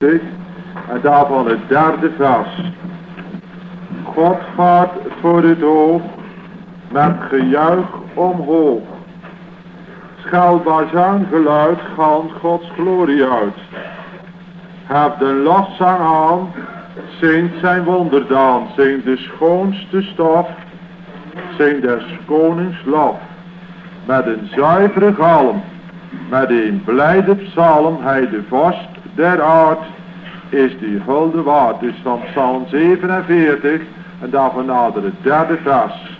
en daarvan het derde vers. God gaat voor het oog met gejuich omhoog. Schelbaar geluid gaan Gods glorie uit. Heb de lofzang aan, zingt zijn wonderdaan, zingt de schoonste stof, zingt des konings lof. Met een zuivere galm, met een blijde psalm, hij de vorst der aard, is die hulde waard. Dus van Psalm 47 en daarvan nader het derde vers.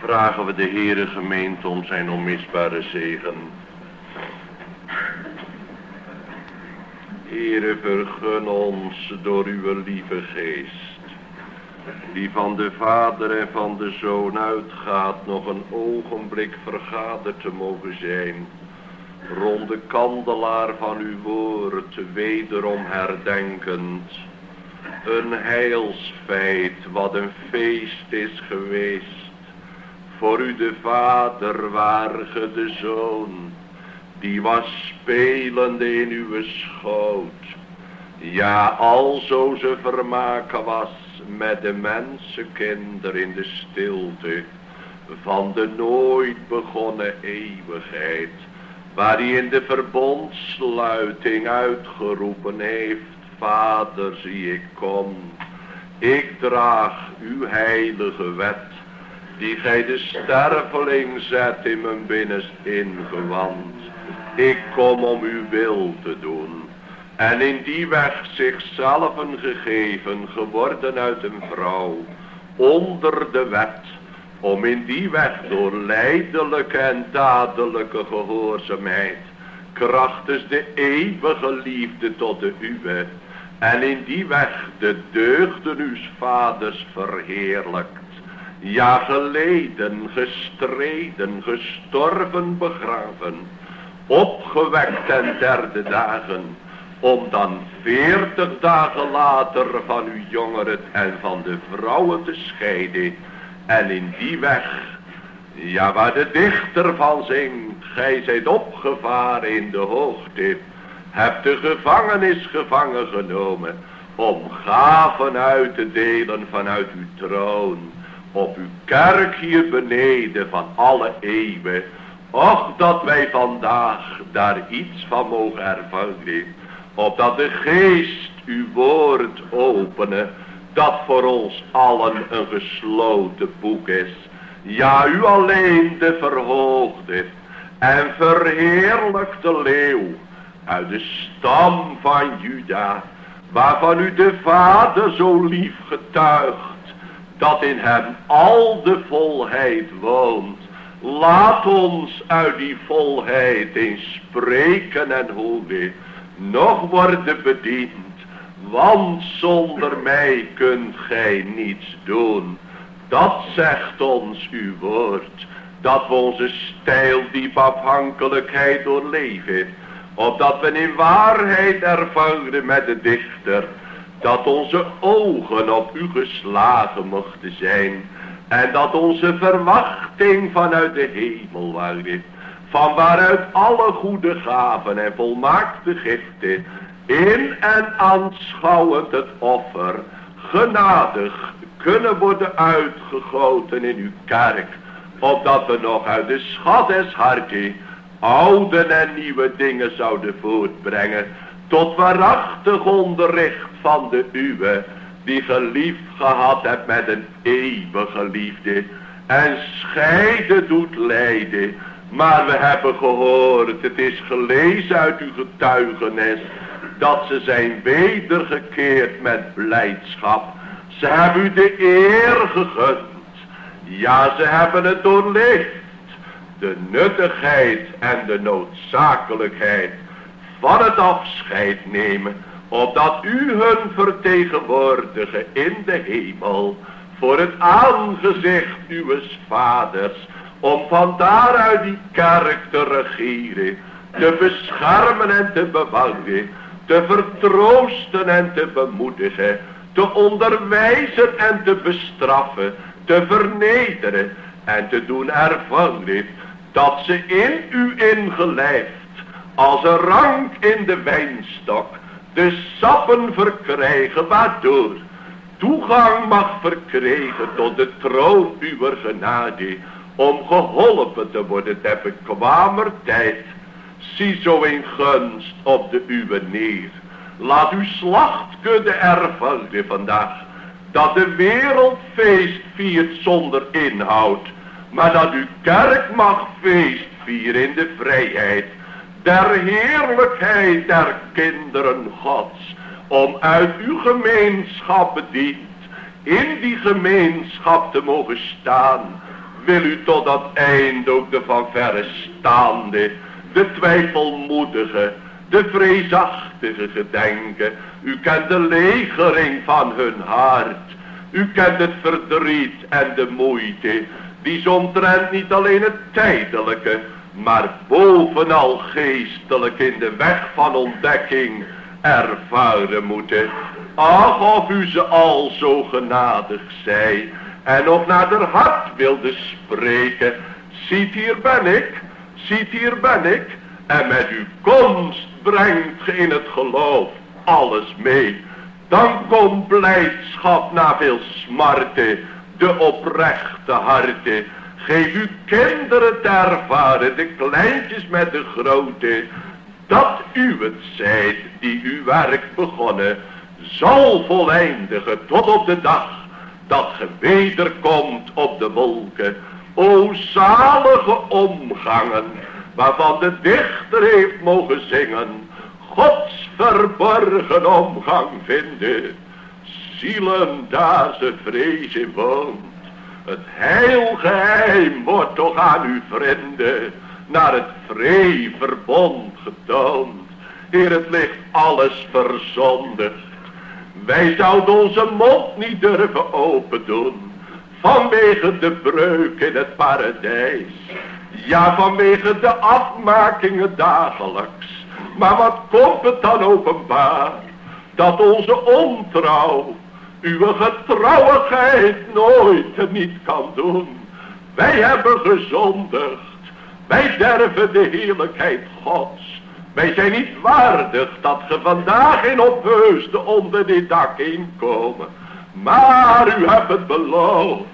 vragen we de Heere gemeente om zijn onmisbare zegen. Heere, vergun ons door uw lieve geest, die van de Vader en van de Zoon uitgaat, nog een ogenblik vergaderd te mogen zijn, rond de kandelaar van uw woord, wederom herdenkend, een heilsfeit, wat een feest is geweest, voor u de vader waarge de zoon, die was spelende in uw schoot. Ja, alzo ze vermaken was met de mensenkinder in de stilte van de nooit begonnen eeuwigheid, waar hij in de verbondsluiting uitgeroepen heeft, Vader zie ik kom, ik draag uw heilige wet, die gij de sterveling zet in mijn binnenst ingewand. Ik kom om uw wil te doen. En in die weg zichzelf gegeven, geworden uit een vrouw, onder de wet, om in die weg door leidelijke en dadelijke gehoorzaamheid, krachtens de eeuwige liefde tot de uwe, en in die weg de deugden uw vaders verheerlijkt ja, geleden, gestreden, gestorven, begraven, opgewekt ten derde dagen, om dan veertig dagen later van uw jongeren en van de vrouwen te scheiden. En in die weg, ja waar de dichter van zingt, gij zijt opgevaren in de hoogte, hebt de gevangenis gevangen genomen, om gaven uit te delen vanuit uw troon op uw kerk hier beneden van alle eeuwen. Och, dat wij vandaag daar iets van mogen ervaren. Opdat de geest uw woord openen. Dat voor ons allen een gesloten boek is. Ja, u alleen de verhoogde en verheerlijkte leeuw uit de stam van Juda, waarvan u de Vader zo lief getuigt dat in hem al de volheid woont. Laat ons uit die volheid in spreken en houden nog worden bediend. Want zonder mij kunt gij niets doen. Dat zegt ons uw woord. Dat we onze stijl diep afhankelijkheid doorleven. Opdat we in waarheid ervaren met de dichter dat onze ogen op u geslagen mochten zijn. En dat onze verwachting vanuit de hemel waren. Van waaruit alle goede gaven en volmaakte giften in en aanschouwend het offer genadig kunnen worden uitgegoten in uw kerk. Opdat we nog uit de schat des harten oude en nieuwe dingen zouden voortbrengen tot waarachtig onderricht van de uwe, die geliefd gehad hebt met een eeuwige liefde, en scheiden doet lijden. Maar we hebben gehoord, het is gelezen uit uw getuigenis, dat ze zijn wedergekeerd met blijdschap. Ze hebben u de eer gegund. Ja, ze hebben het doorlicht. De nuttigheid en de noodzakelijkheid van het afscheid nemen, opdat u hun vertegenwoordigen in de hemel, voor het aangezicht uw vaders, om van daaruit die kerk te regeren, te beschermen en te bewaken, te vertroosten en te bemoedigen, te onderwijzen en te bestraffen, te vernederen en te doen ervaren dat ze in u ingelijfd als een rank in de wijnstok de sappen verkrijgen waardoor toegang mag verkrijgen tot de troon uw genade om geholpen te worden ter bekwamer tijd. Zie zo in gunst op de uwe neer. Laat uw slachtkudde ervaren vandaag. Dat de wereld feest viert zonder inhoud. Maar dat uw kerk mag feest vieren in de vrijheid der heerlijkheid der kinderen gods, om uit uw gemeenschap bedient, in die gemeenschap te mogen staan, wil u tot dat eind ook de van verre staande, de twijfelmoedige, de vreesachtige gedenken. U kent de legering van hun hart. U kent het verdriet en de moeite, die zomtrent niet alleen het tijdelijke, maar bovenal geestelijk in de weg van ontdekking ervaren moeten. Ach, of u ze al zo genadig zij en of naar hart wilde spreken. Ziet hier ben ik, ziet hier ben ik. En met uw komst brengt ge in het geloof alles mee. Dan komt blijdschap na veel smarten, de oprechte harten. Geef uw kinderen te ervaren, de kleintjes met de grote. Dat u het zijt die uw werk begonnen, zal voleindigen tot op de dag dat ge wederkomt op de wolken. O zalige omgangen, waarvan de dichter heeft mogen zingen. Gods verborgen omgang vinden. Zielen daar ze vrees in woont. Het heilgeheim wordt toch aan uw vrienden naar het vree verbond getoond. Heer, het ligt alles verzondigd wij zouden onze mond niet durven open doen. Vanwege de breuk in het paradijs. Ja, vanwege de afmakingen dagelijks. Maar wat komt het dan openbaar? Dat onze ontrouw, uw getrouwigheid nooit niet kan doen. Wij hebben gezondigd. Wij derven de heerlijkheid Gods. Wij zijn niet waardig dat ge vandaag in opheusde onder dit dak inkomen. Maar u hebt het beloofd.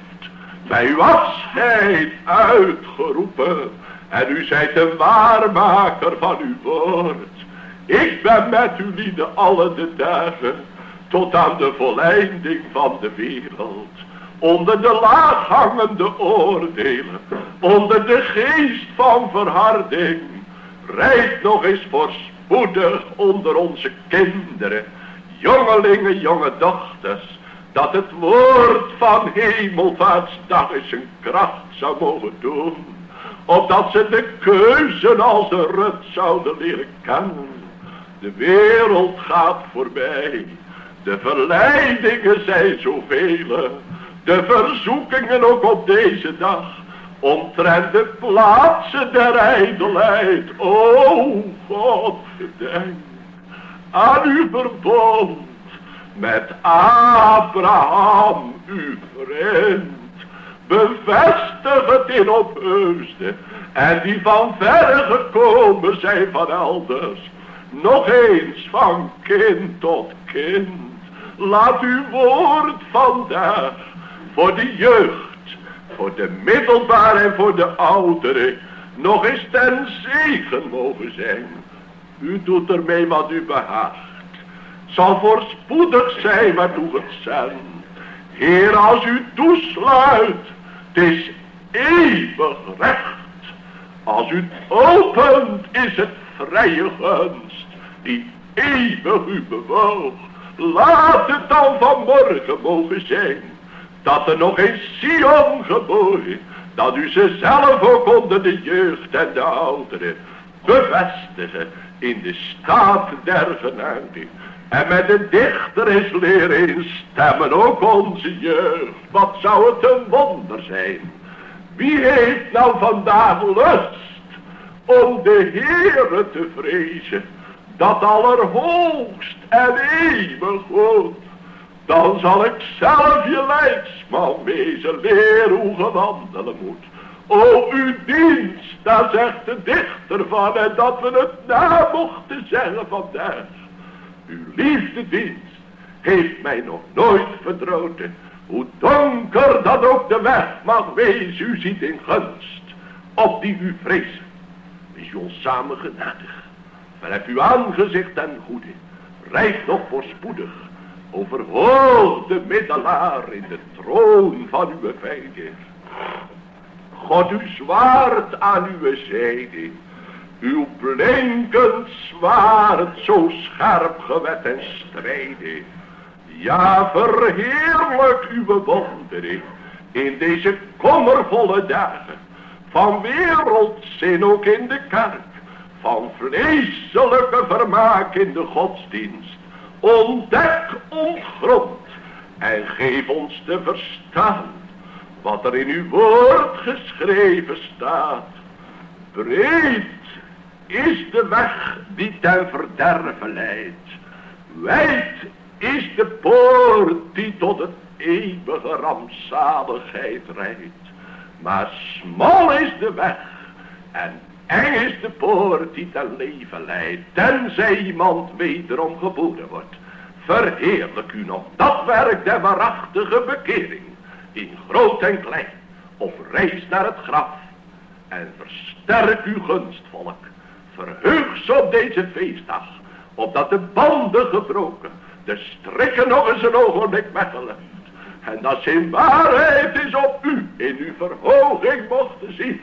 Bij uw afscheid uitgeroepen. En u zijt de waarmaker van uw woord. Ik ben met u lieden alle de dagen. Tot aan de volleinding van de wereld. Onder de laaghangende oordelen. Onder de geest van verharding Rijd nog eens voorspoedig onder onze kinderen, jongelingen, jonge dochters, dat het woord van hemelvaartsdag eens een kracht zou mogen doen. Opdat ze de keuze als een rut zouden leren kennen. De wereld gaat voorbij. De verleidingen zijn zoveel. De verzoekingen ook op deze dag omtrent de plaatsen der ijdelheid. O God, gedenk aan uw verbond met Abraham, uw vriend. Bevestig het in opheusde en die van verre gekomen zijn van elders. Nog eens van kind tot kind. Laat uw woord vandaag voor de jeugd voor de middelbare en voor de ouderen nog eens ten zegen mogen zijn. U doet ermee wat u behaagt. Zal voorspoedig zijn waartoe het zendt. Heer, als u toesluit, het is eeuwig recht. Als u het opent, is het vrije gunst, die eeuwig u bewoog. Laat het dan vanmorgen mogen zijn dat er nog een Sion geboren, dat u ze zelf ook onder de jeugd en de ouderen bevestigen in de staat der. En met de dichter is leren instemmen, ook onze jeugd. Wat zou het een wonder zijn. Wie heeft nou vandaag lust om de Heere te vrezen, dat allerhoogst en eeuwig woont dan zal ik zelf je leidsman wezen, leer hoe ge wandelen moet. O, uw dienst, daar zegt de dichter van, en dat we het na mochten zeggen vandaag. Uw liefdedienst heeft mij nog nooit verdroten. Hoe donker dat ook de weg mag wezen, u ziet in gunst, op die u vrezen. Is ons samen genadig. Verhef uw aangezicht en goede, rijd nog voorspoedig Overhoog de middelaar in de troon van uw vijanden. God uw zwaard aan uw zijde. Uw blinkend zwaard zo scherp gewet en strijden. Ja, verheerlijk uw wonderen. in deze kommervolle dagen, van wereldzin ook in de kerk, van vleeselijke vermaak in de godsdienst, ontdek, ontgrond en geef ons te verstaan wat er in uw woord geschreven staat. Breed is de weg die ten verderven leidt. Wijd is de poort die tot het eeuwige rampzaligheid rijdt. Maar smal is de weg en eng is de poort die ten leven leidt. Tenzij iemand wederom geboren wordt. Verheerlijk u nog dat werk der waarachtige bekering. In groot en klein. Op reis naar het graf. En versterk uw gunstvolk. Verheug ze op deze feestdag. Opdat de banden gebroken. De strikken nog eens een ogenblik weggelegd. En dat ze in waarheid is op u in uw verhoging mochten zien.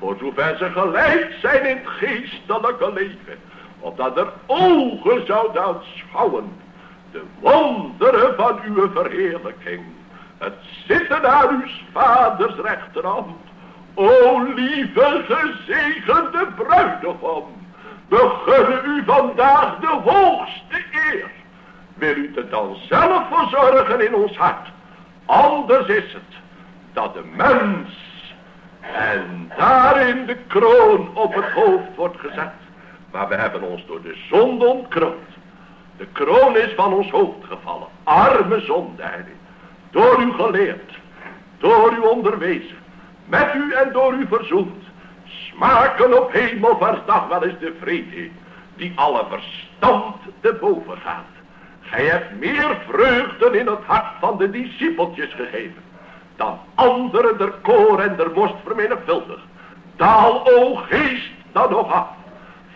Voor zover ze gelijk zijn in het geestelijke leven. Opdat er ogen zouden aanschouwen de wonderen van uw verheerlijking. Het zitten aan uw vaders rechterhand. O lieve gezegende bruidegom. We u vandaag de hoogste eer. Wil u er dan zelf voor zorgen in ons hart. Anders is het dat de mens en daarin de kroon op het hoofd wordt gezet. Maar we hebben ons door de zonde ontkroond. De kroon is van ons hoofd gevallen. Arme zondaar. Door u geleerd. Door u onderwezen. Met u en door u verzoend. Smaken op hemelvaartsdag wel eens de vrede. Die alle verstand te boven gaat. Gij hebt meer vreugden in het hart van de discipeltjes gegeven. Dan anderen der koor en der worst vermenigvuldigd. Daal, o geest, dan nog af.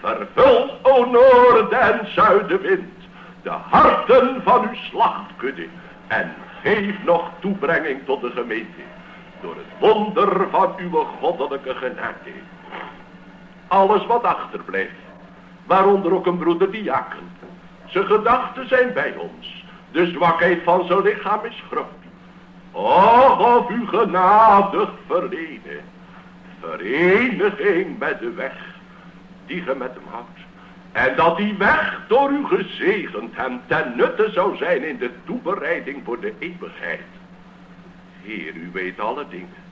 Vervul, o noorden en zuidenwind de harten van uw slachtkudde en geef nog toebrenging tot de gemeente door het wonder van uw goddelijke genade. Alles wat achterblijft, waaronder ook een broeder diaken, zijn gedachten zijn bij ons, de zwakheid van zijn lichaam is groot. Och, of u genadig verlenen, vereniging met de weg die ge met hem houdt. En dat die weg door u gezegend hem ten nutte zou zijn in de toebereiding voor de eeuwigheid. Heer, u weet alle dingen.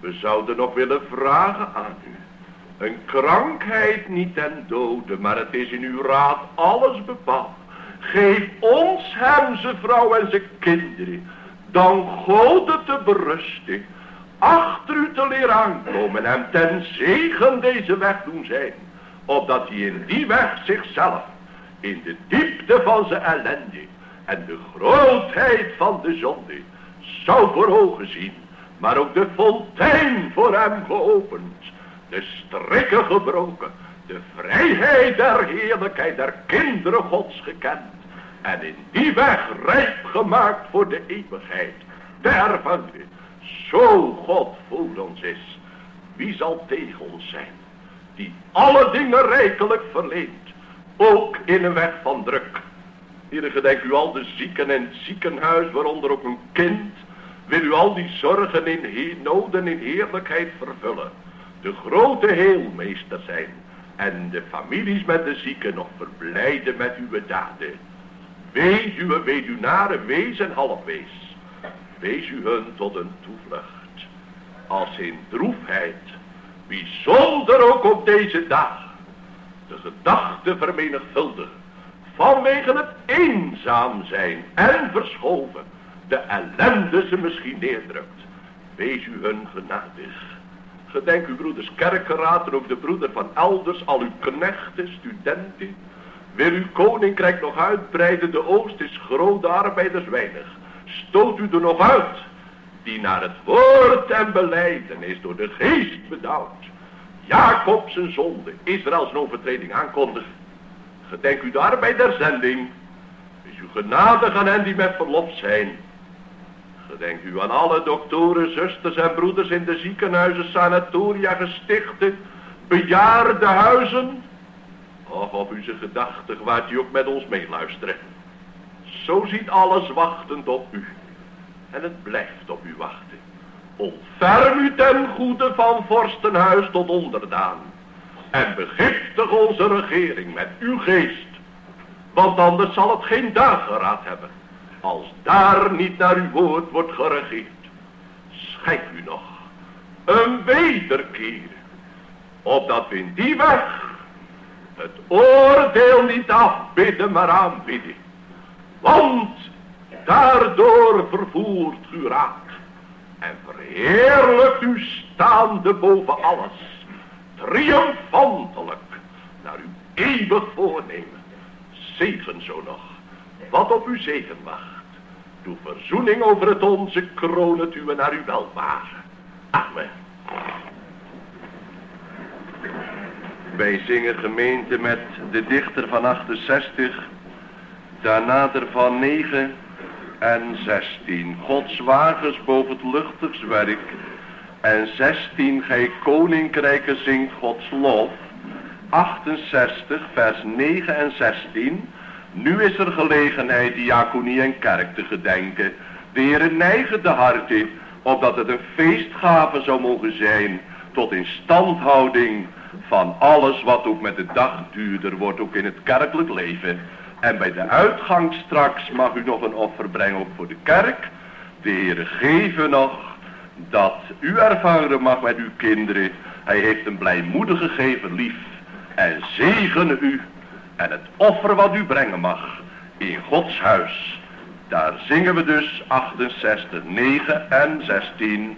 We zouden nog willen vragen aan u. Een krankheid niet ten dode, maar het is in uw raad alles bepaald. Geef ons hem, zijn vrouw en zijn kinderen, dan gode te berusten, achter u te leren aankomen en ten zegen deze weg doen zijn opdat hij in die weg zichzelf, in de diepte van zijn ellende en de grootheid van de zonde, zou voor ogen zien, maar ook de fontein voor hem geopend, de strikken gebroken, de vrijheid der heerlijkheid der kinderen gods gekend, en in die weg rijp gemaakt voor de eeuwigheid, der van zo God voor ons is, wie zal tegen ons zijn? die alle dingen rijkelijk verleent, ook in een weg van druk. Hier gedenk u al de zieken in het ziekenhuis, waaronder ook een kind, wil u al die zorgen in he noden in heerlijkheid vervullen, de grote heelmeester zijn en de families met de zieken nog verblijden met uw daden. Wees uw weduwnaren, wees en halfwees. Wees u hun tot een toevlucht. Als in droefheid bijzonder ook op deze dag, de gedachte vermenigvuldigen, vanwege het eenzaam zijn en verschoven, de ellende ze misschien neerdrukt. Wees u hun genadig. Gedenk uw broeders kerkenraad en ook de broeder van elders, al uw knechten, studenten. Wil uw koninkrijk nog uitbreiden, de oost is groot, de arbeiders weinig. Stoot u er nog uit, die naar het woord en beleiden is door de geest bedouwd. Jacob zijn zonde, Israëls overtreding aankondigt. Gedenk u daar bij der zending. Is u genadig aan hen die met verlof zijn. Gedenk u aan alle doktoren, zusters en broeders in de ziekenhuizen, sanatoria, gestichten, bejaarde huizen. Of op u ze gedachtig waart u ook met ons meeluisteren. Zo ziet alles wachtend op u. En het blijft op u wachten. Ontferm u ten goede van vorstenhuis tot onderdaan. En begiftig onze regering met uw geest. Want anders zal het geen dageraad hebben. Als daar niet naar uw woord wordt geregeerd. Schijnt u nog een wederkeer. Opdat we in die weg het oordeel niet afbidden maar aanbidden. Want daardoor vervoert u raad. En verheerlijkt u staande boven alles. Triomfantelijk naar uw eeuwig voornemen. Zegen zo nog. Wat op uw zegen wacht. Doe verzoening over het onze kroon het uwe naar uw welvaren. Amen. Wij zingen gemeente met de dichter van 68, daarna er van 9 en 16. Gods wagens boven het luchtigswerk. En 16, gij koninkrijken zingt Gods lof. 68, vers 9 en 16. Nu is er gelegenheid diaconie en kerk te gedenken. De Heere neigen de harten, opdat het een feestgave zou mogen zijn tot instandhouding van alles wat ook met de dag duurder wordt, ook in het kerkelijk leven. En bij de uitgang straks mag u nog een offer brengen ook voor de kerk. De Heere geven nog dat u ervaren mag met uw kinderen. Hij heeft een blijmoedige gever lief. En zegene u en het offer wat u brengen mag in Gods huis. Daar zingen we dus 68, 9 en 16.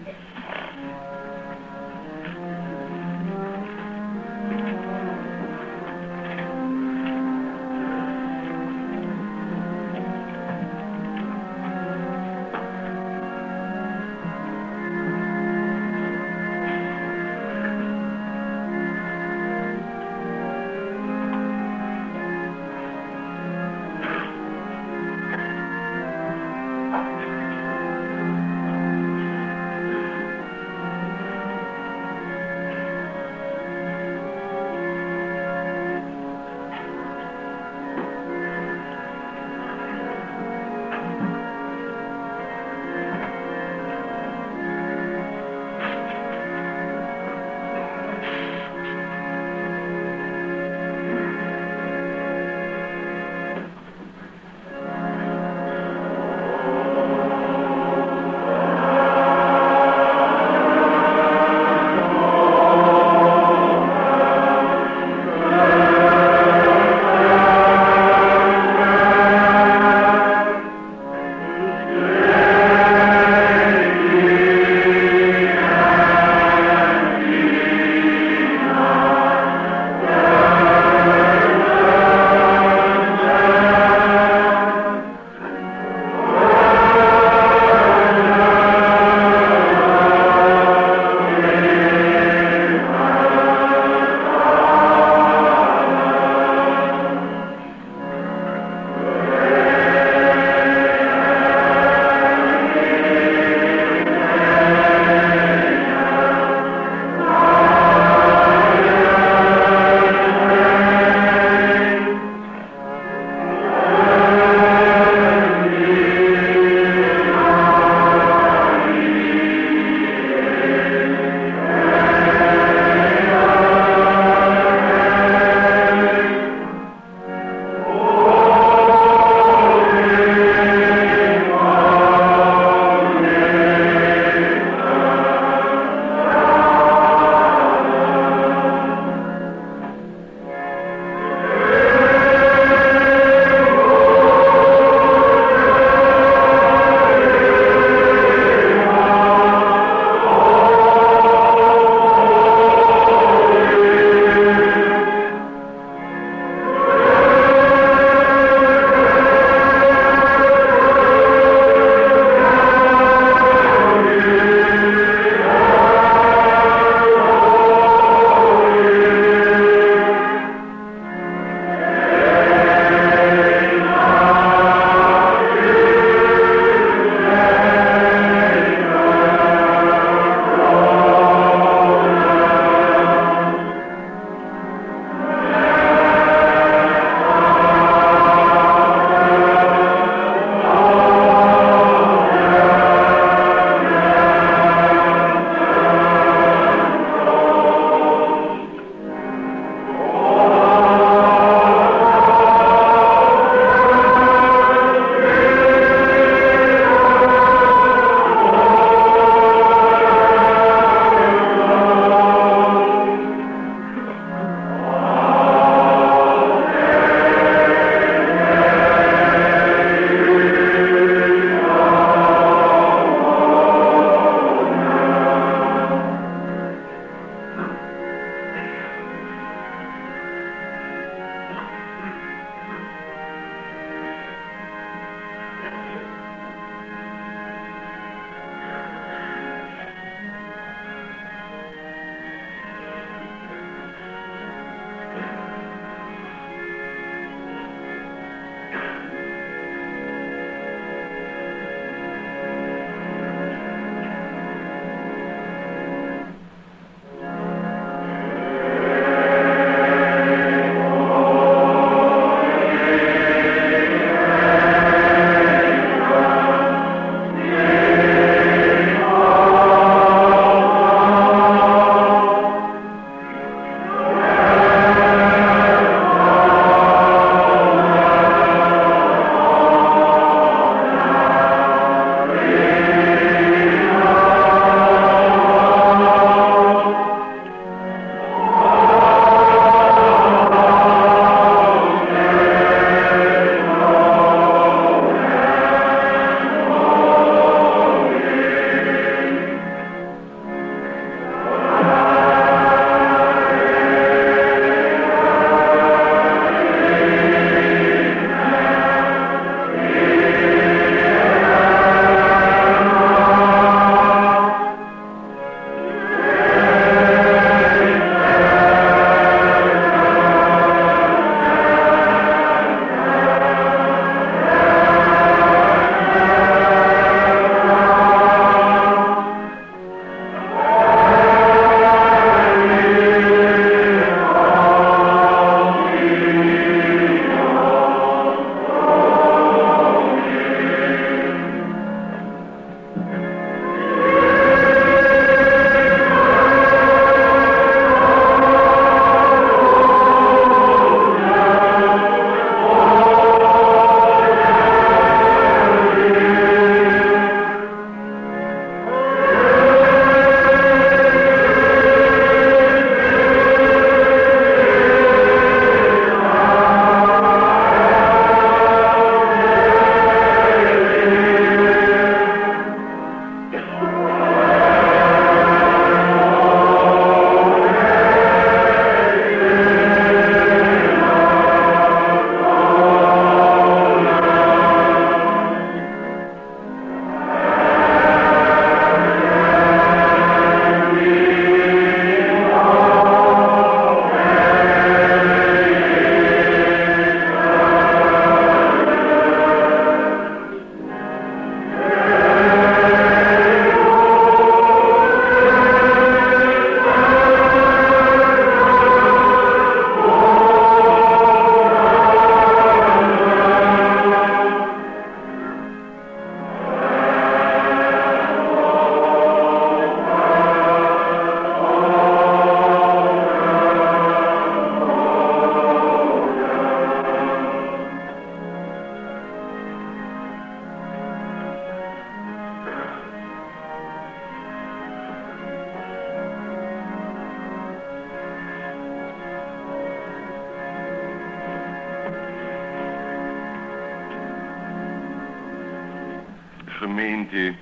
Gemeente,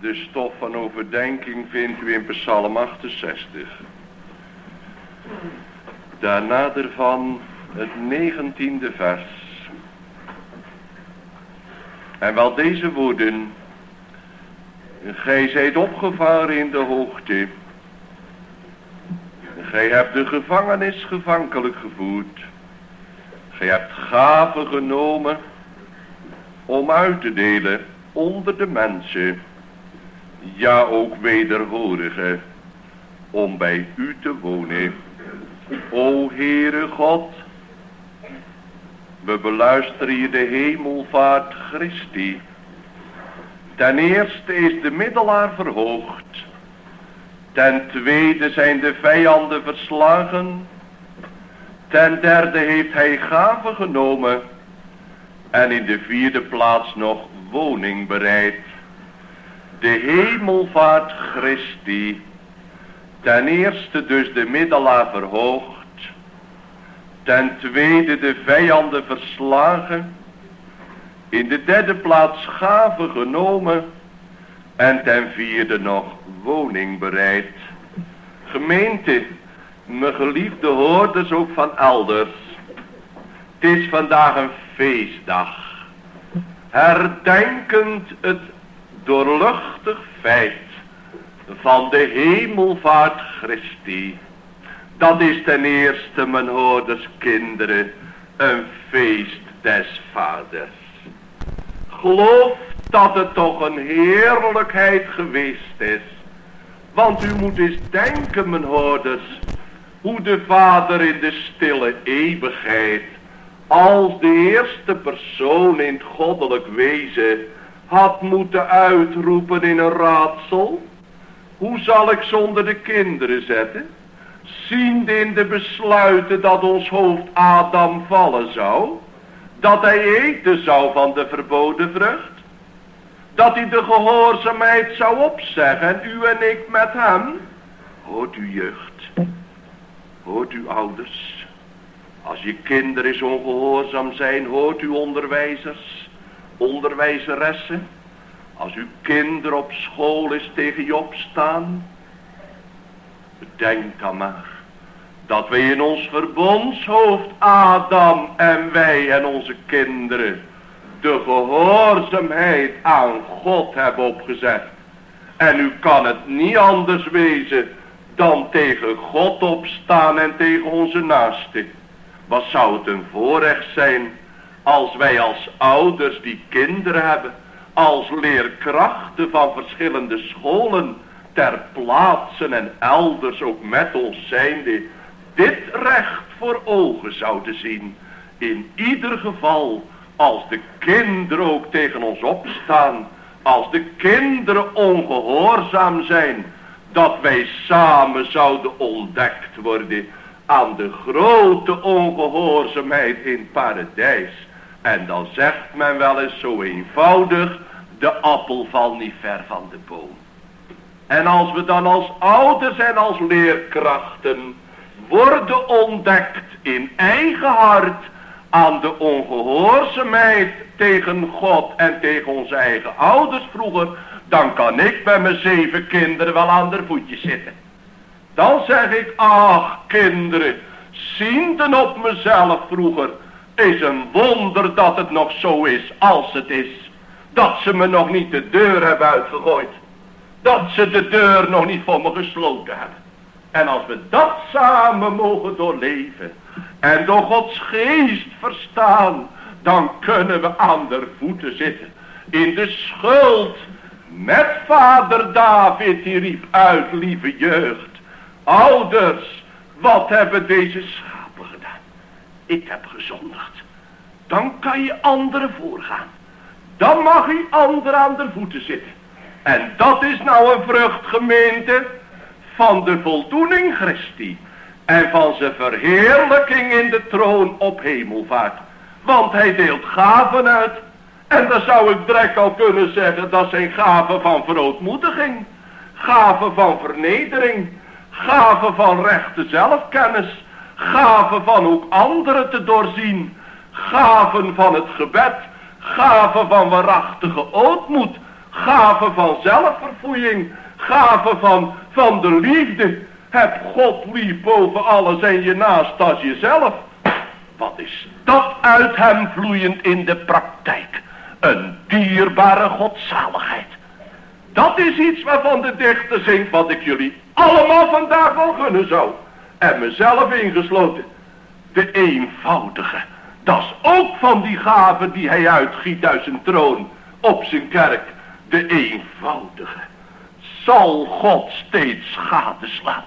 de stof van overdenking vindt u in Psalm 68. Daarna ervan het negentiende vers. En wel deze woorden. Gij zijt opgevaren in de hoogte. Gij hebt de gevangenis gevankelijk gevoerd. Gij hebt gaven genomen om uit te delen onder de mensen. Ja, ook wederhorigen om bij u te wonen. O Heere God, we beluisteren hier de hemelvaart Christi. Ten eerste is de middelaar verhoogd. Ten tweede zijn de vijanden verslagen. Ten derde heeft hij gaven genomen. En in de vierde plaats nog woning bereid. De hemelvaart Christi. Ten eerste dus de middelaar verhoogd. Ten tweede de vijanden verslagen. In de derde plaats gaven genomen. En ten vierde nog woning bereid. Gemeente, mijn geliefde hoorders ook van elders. Het is vandaag een feestdag. Herdenkend het doorluchtig feit van de hemelvaart Christi. Dat is ten eerste, mijn hoorders kinderen, een feest des vaders. Geloof dat het toch een heerlijkheid geweest is. Want u moet eens denken, mijn hoorders, hoe de vader in de stille eeuwigheid, als de eerste persoon in het goddelijk wezen, had moeten uitroepen in een raadsel. Hoe zal ik zonder de kinderen zetten? Ziende in de besluiten dat ons hoofd Adam vallen zou. Dat hij eten zou van de verboden vrucht. Dat hij de gehoorzaamheid zou opzeggen en u en ik met hem. Hoort u jeugd. Hoort u ouders. Als je kinderen eens ongehoorzaam zijn, hoort u onderwijzers, onderwijzeressen. Als uw kinderen op school is tegen je opstaan. Bedenk dan maar dat wij in ons verbondshoofd Adam en wij en onze kinderen de gehoorzaamheid aan God hebben opgezet. En u kan het niet anders wezen dan tegen God opstaan en tegen onze naaste. Wat zou het een voorrecht zijn als wij als ouders die kinderen hebben, als leerkrachten van verschillende scholen, ter plaatse en elders ook met ons zijnde, dit recht voor ogen zouden zien. In ieder geval als de kinderen ook tegen ons opstaan. Als de kinderen ongehoorzaam zijn. Dat wij samen zouden ontdekt worden aan de grote ongehoorzaamheid in paradijs. En dan zegt men wel eens zo eenvoudig, de appel valt niet ver van de boom. En als we dan als ouders en als leerkrachten worden ontdekt in eigen hart aan de ongehoorzaamheid tegen God en tegen onze eigen ouders vroeger, dan kan ik bij mijn zeven kinderen wel aan de voetjes zitten. Dan zeg ik, ach kinderen, zienden op mezelf vroeger, is een wonder dat het nog zo is als het is. Dat ze me nog niet de deur hebben uitgegooid. Dat ze de deur nog niet voor me gesloten hebben. En als we dat samen mogen doorleven en door Gods geest verstaan, dan kunnen we aan de voeten zitten. In de schuld met vader David, die riep uit, lieve jeugd. Ouders, wat hebben deze schapen gedaan? Ik heb gezondigd. Dan kan je anderen voorgaan. Dan mag je anderen aan de voeten zitten. En dat is nou een vrucht gemeente van de voldoening Christi en van zijn verheerlijking in de troon op hemelvaart. Want hij deelt gaven uit. En dan zou ik direct al kunnen zeggen dat zijn gaven van verootmoediging. Gaven van vernedering. Gaven van rechte zelfkennis. Gaven van ook anderen te doorzien. Gaven van het gebed. Gaven van waarachtige ootmoed. Gaven van zelfverfoeiing. Gaven van, van de liefde. Heb God lief boven alles en je naast als jezelf. Wat is dat uit hem vloeiend in de praktijk? Een dierbare godzaligheid. Dat is iets waarvan de dichter zingt wat ik jullie allemaal vandaag wel gunnen zou. En mezelf ingesloten. De eenvoudige. Dat is ook van die gaven die hij uitgiet uit zijn troon op zijn kerk. De eenvoudige. Zal God steeds gadeslaan.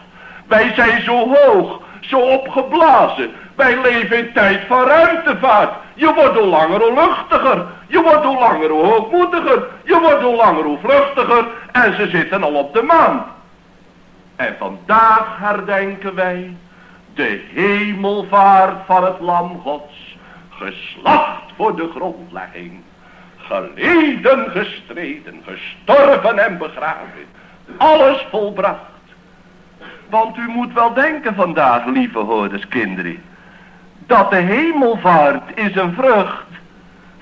Wij zijn zo hoog, zo opgeblazen. Wij leven in tijd van ruimtevaart. Je wordt hoe langer hoe luchtiger. Je wordt hoe langer hoe hoogmoediger. Je wordt hoe langer hoe vluchtiger. En ze zitten al op de maan. En vandaag herdenken wij de hemelvaart van het lam gods. Geslacht voor de grondlegging. Geleden, gestreden, gestorven en begraven. Alles volbracht. Want u moet wel denken vandaag, lieve hoorders, kinderen. Dat de hemelvaart is een vrucht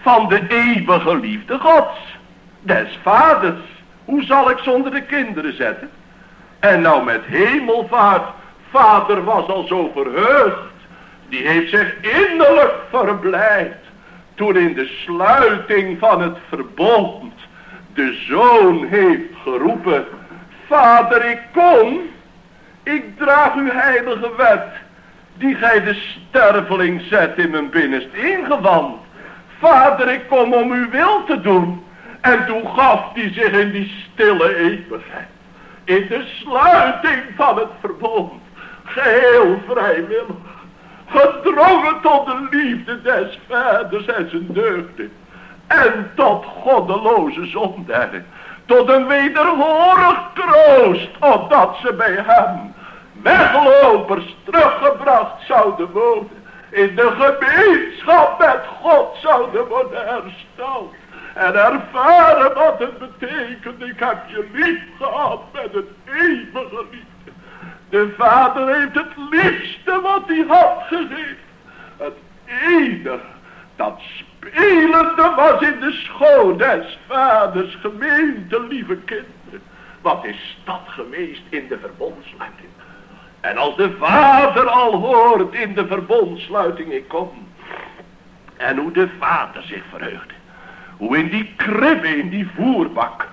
van de eeuwige liefde gods. Des vaders. Hoe zal ik zonder de kinderen zetten? En nou met hemelvaart. Vader was al zo verheugd. Die heeft zich innerlijk verblijd. Toen in de sluiting van het verbond de zoon heeft geroepen. Vader ik kom. Ik draag uw heilige wet. Die gij de sterveling zet in mijn binnenste ingewand. Vader ik kom om uw wil te doen. En toen gaf hij zich in die stille eeuwigheid in de sluiting van het verbond, geheel vrijwillig, gedrongen tot de liefde des vaders en zijn deugden, en tot goddeloze zondaren, tot een wederhorig troost, opdat ze bij hem weglopers teruggebracht zouden worden, in de gemeenschap met God zouden worden hersteld. En ervaren wat het betekent. Ik heb je lief gehad met een eeuwige liefde. De vader heeft het liefste wat hij had gegeven. Het enige dat spelende was in de schoon des vaders gemeente, lieve kinderen. Wat is dat geweest in de verbondsluiting? En als de vader al hoort in de verbondsluiting ik kom. En hoe de vader zich verheugde. Hoe in die kribbe, in die voerbak.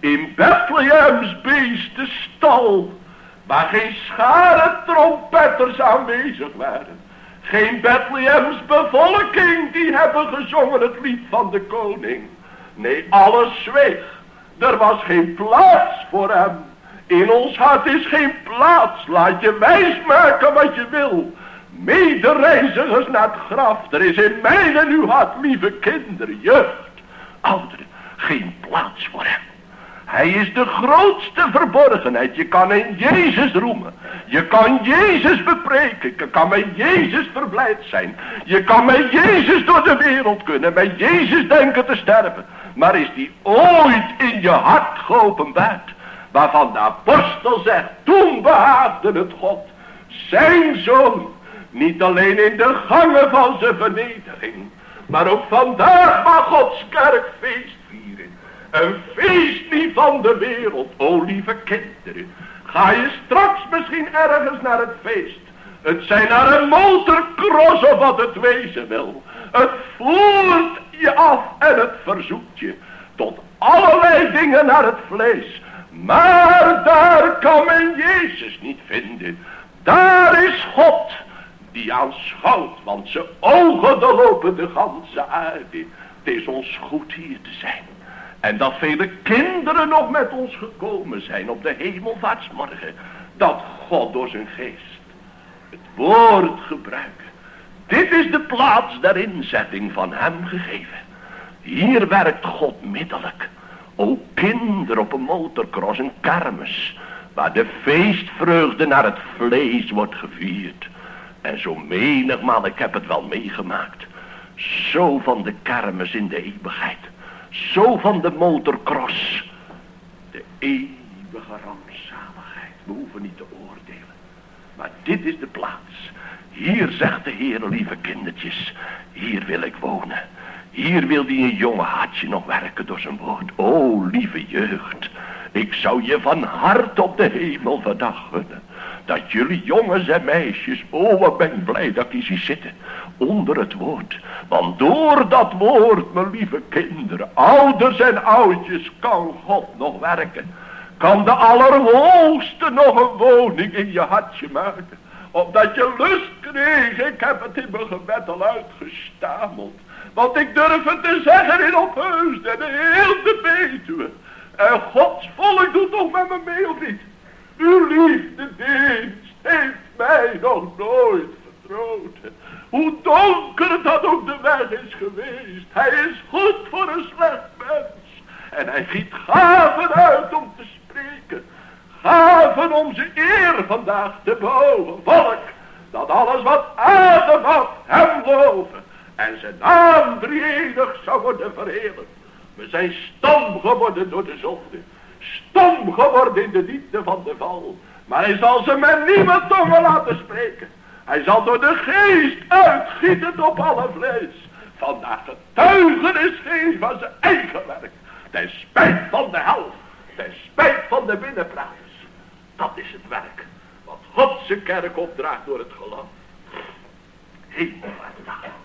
In Bethlehems beesten stal. Waar geen schare trompetters aanwezig waren. Geen Bethlehems bevolking die hebben gezongen het lied van de koning. Nee, alles zweeg. Er was geen plaats voor hem. In ons hart is geen plaats. Laat je wijsmaken wat je wil. Medereizigers naar het graf. Er is in mijn en uw hart, lieve kinderen, jeugd ouderen geen plaats voor hem. Hij is de grootste verborgenheid. Je kan in Jezus roemen. Je kan Jezus bepreken. Je kan met Jezus verblijd zijn. Je kan met Jezus door de wereld kunnen. Met Jezus denken te sterven. Maar is die ooit in je hart geopenbaard? Waarvan de apostel zegt. Toen behaagde het God. Zijn zoon. Niet alleen in de gangen van zijn vernedering. Maar ook vandaag mag Gods kerk feest vieren. Een feest niet van de wereld, o lieve kinderen. Ga je straks misschien ergens naar het feest. Het zijn naar een motorcross of wat het wezen wil. Het voert je af en het verzoekt je. Tot allerlei dingen naar het vlees. Maar daar kan men Jezus niet vinden. Daar is God die aanschouwt, want ze ogen lopen de ganse aarde. Het is ons goed hier te zijn. En dat vele kinderen nog met ons gekomen zijn op de hemelvaartsmorgen. Dat God door zijn geest het woord gebruikt. Dit is de plaats der inzetting van hem gegeven. Hier werkt God middelijk. O kinderen op een motorcross, een kermis. Waar de feestvreugde naar het vlees wordt gevierd. En zo menigmaal, ik heb het wel meegemaakt. Zo van de kermis in de eeuwigheid. Zo van de motorcross. De eeuwige rampzaligheid. We hoeven niet te oordelen. Maar dit is de plaats. Hier zegt de Heer, lieve kindertjes. Hier wil ik wonen. Hier wil die een jonge hartje nog werken door zijn woord. O, lieve jeugd. Ik zou je van hart op de hemel verdachten. Dat jullie jongens en meisjes, oh wat ben ik blij dat ik zie zitten. Onder het woord. Want door dat woord, mijn lieve kinderen, ouders en oudjes, kan God nog werken. Kan de Allerhoogste nog een woning in je hartje maken. Omdat je lust kreeg, ik heb het in mijn gebed al uitgestameld. Want ik durf het te zeggen in Opheusden en heel de Betuwe. En Gods volk doet toch met me mee of niet? Uw liefdedienst heeft mij nog nooit vertrouwd. Hoe donker dat ook de weg is geweest. Hij is goed voor een slecht mens. En hij giet gaven uit om te spreken. Gaven om zijn eer vandaag te bouwen. Volk, dat alles wat adem had hem loven. En zijn naam drieënig zou worden verheerlijkt. We zijn stom geworden door de zonde. Stom geworden in de diepte van de val. Maar hij zal ze met niemand tongen laten spreken. Hij zal door de geest uitgieten op alle vlees. Vandaag getuigenis geven van zijn eigen werk. Ten spijt van de hel. Ten spijt van de binnenpraters. Dat is het werk. Wat God zijn kerk opdraagt door het geloof. Hemelvaartdag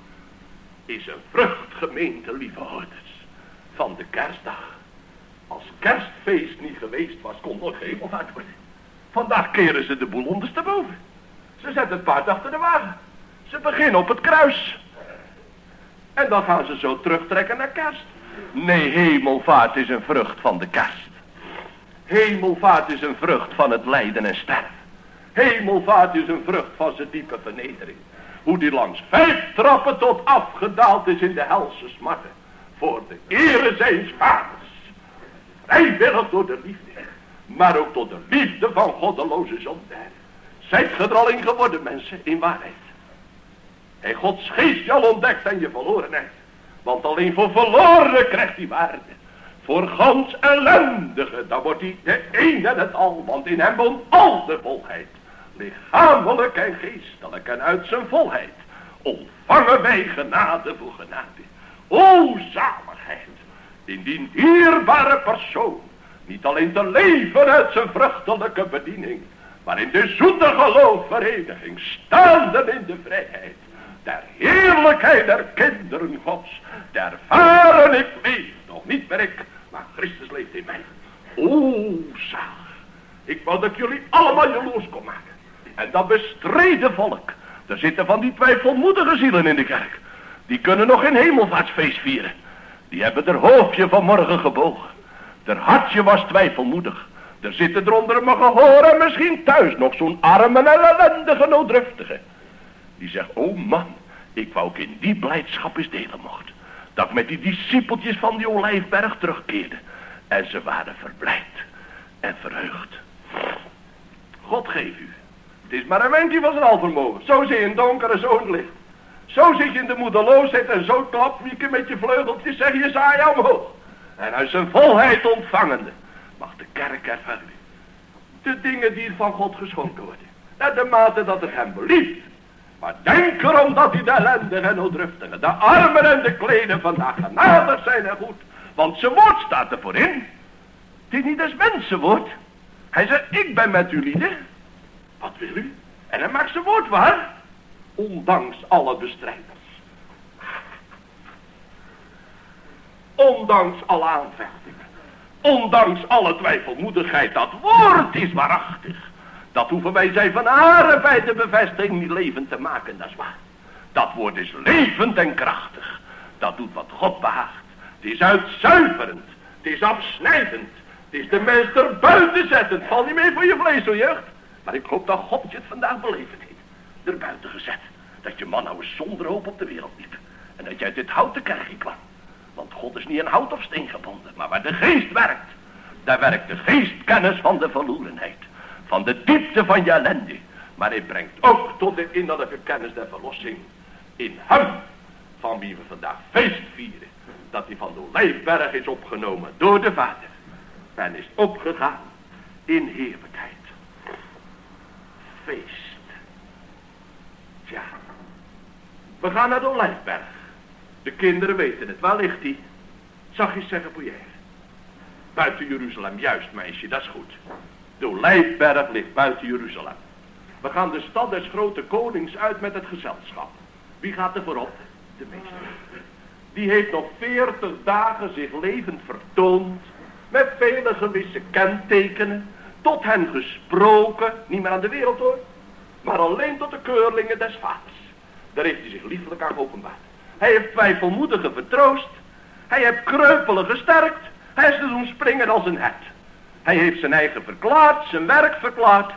is een vruchtgemeente, lieve ouders, van de kerstdag. Als kerstfeest niet geweest was, kon nog hemelvaart worden. Vandaag keren ze de boel ondersteboven. Ze zetten het paard achter de wagen. Ze beginnen op het kruis. En dan gaan ze zo terugtrekken naar kerst. Nee, hemelvaart is een vrucht van de kerst. Hemelvaart is een vrucht van het lijden en sterven. Hemelvaart is een vrucht van zijn diepe vernedering. Hoe die langs vijf trappen tot afgedaald is in de helse smarten. Voor de ere zijns vaders. Vrijwillig door de liefde. Maar ook door de liefde van goddeloze zonde. Zijt ge er al in geworden mensen, in waarheid. En Gods geest je al ontdekt en je verlorenheid. Want alleen voor verloren krijgt hij waarde. Voor gans ellendige, dan wordt hij de een en het al. Want in hem woont al de volheid. Lichamelijk en geestelijk en uit zijn volheid. Ontvangen wij genade voor genade. O zaligheid. Indien dierbare persoon niet alleen te leven uit zijn vruchtelijke bediening maar in de zoete geloofvereniging, staande in de vrijheid, der heerlijkheid der kinderen gods, der varen ik leef, nog niet meer ik, maar Christus leeft in mij. O, zalig. Ik wou dat jullie allemaal jaloers kon maken. En dat bestreden volk. Er zitten van die twijfelmoedige zielen in de kerk. Die kunnen nog geen hemelvaartsfeest vieren. Die hebben er hoofdje vanmorgen gebogen. Der hartje was twijfelmoedig. Er zitten er onder mijn misschien thuis nog zo'n arme en ellendige nooddruftige. Die zegt, oh man, ik wou ook in die blijdschap eens delen mocht. Dat ik met die discipeltjes van die olijfberg terugkeerde. En ze waren verblijd en verheugd. God geef u. Het is maar een wendje van zijn alvermogen. Zo zie je in donker en zo in licht. Zo zit je in de moedeloosheid en zo klap je met je vleugeltjes zeg je saai omhoog. En uit zijn volheid ontvangende mag de kerk ervaren. De dingen die van God geschonken worden. Naar de mate dat het hem belieft. Maar denk erom dat hij de ellendigen en noodruftigen, de armen en de kleden vandaag genadig zijn en goed. Want zijn woord staat ervoor in. Die niet als mensenwoord. Hij zegt, ik ben met u lieden. Wat wil u? En hij maakt zijn woord waar. Ondanks alle bestrijders. Ondanks alle aanvechtingen. Ondanks alle twijfelmoedigheid, dat woord is waarachtig. Dat hoeven wij zij van haren bij de bevestiging niet levend te maken, dat is waar. Dat woord is levend en krachtig. Dat doet wat God behaagt. Het is uitzuiverend. Het is afsnijdend. Het is de mens er buiten zettend. Val niet mee voor je vlees, hoor jeugd. Maar ik hoop dat God je het vandaag beleven heeft. Buiten gezet. Dat je man nou eens zonder hoop op de wereld liep. En dat je uit dit houten kerkje kwam. Want God is niet in hout of steen gebonden, maar waar de geest werkt, daar werkt de geest kennis van de verlorenheid, van de diepte van je ellende. Maar hij brengt ook tot de innerlijke kennis der verlossing in hem, van wie we vandaag feest vieren, dat hij van de Olijfberg is opgenomen door de Vader en is opgegaan in heerlijkheid. Feest. Tja, we gaan naar de Olijfberg. De kinderen weten het. Waar ligt die? Je zeggen, Poyer? Buiten Jeruzalem, juist meisje, dat is goed. De Olijfberg ligt buiten Jeruzalem. We gaan de stad des grote konings uit met het gezelschap. Wie gaat er voorop? De meester. Die heeft nog veertig dagen zich levend vertoond. Met vele gewisse kentekenen. Tot hen gesproken. Niet meer aan de wereld hoor. Maar alleen tot de keurlingen des vaders. Daar heeft hij zich liefelijk aan geopenbaard. Hij heeft twijfelmoedigen vertroost. Hij heeft kreupelen gesterkt. Hij is te doen springen als een het. Hij heeft zijn eigen verklaard, zijn werk verklaard.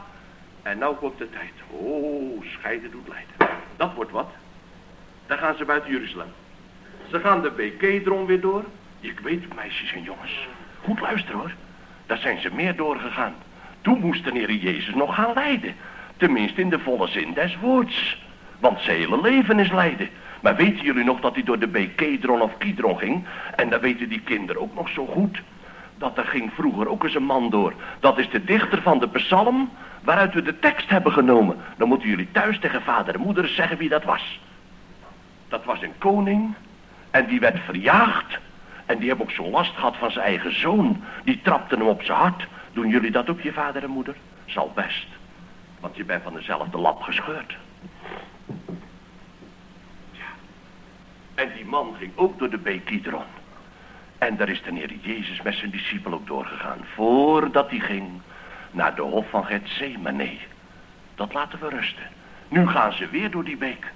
En nou komt de tijd. Oh, scheiden doet lijden. Dat wordt wat. Dan gaan ze buiten Jeruzalem. Ze gaan de Bekedron weer door. Ik weet meisjes en jongens. Goed luisteren hoor. Daar zijn ze meer doorgegaan. Toen moest de Heer Jezus nog gaan lijden. Tenminste in de volle zin des woords. Want zijn hele leven is lijden. Maar weten jullie nog dat hij door de beek Kedron of Kidron ging? En dan weten die kinderen ook nog zo goed. Dat er ging vroeger ook eens een man door. Dat is de dichter van de psalm waaruit we de tekst hebben genomen. Dan moeten jullie thuis tegen vader en moeder zeggen wie dat was. Dat was een koning en die werd verjaagd. En die hebben ook zo last gehad van zijn eigen zoon. Die trapte hem op zijn hart. Doen jullie dat ook, je vader en moeder? Zal best. Want je bent van dezelfde lap gescheurd. Ja. En die man ging ook door de beek Kidron. En daar is de Heer Jezus met zijn discipel ook doorgegaan. Voordat hij ging naar de hof van Gethsemane. Dat laten we rusten. Nu gaan ze weer door die beek.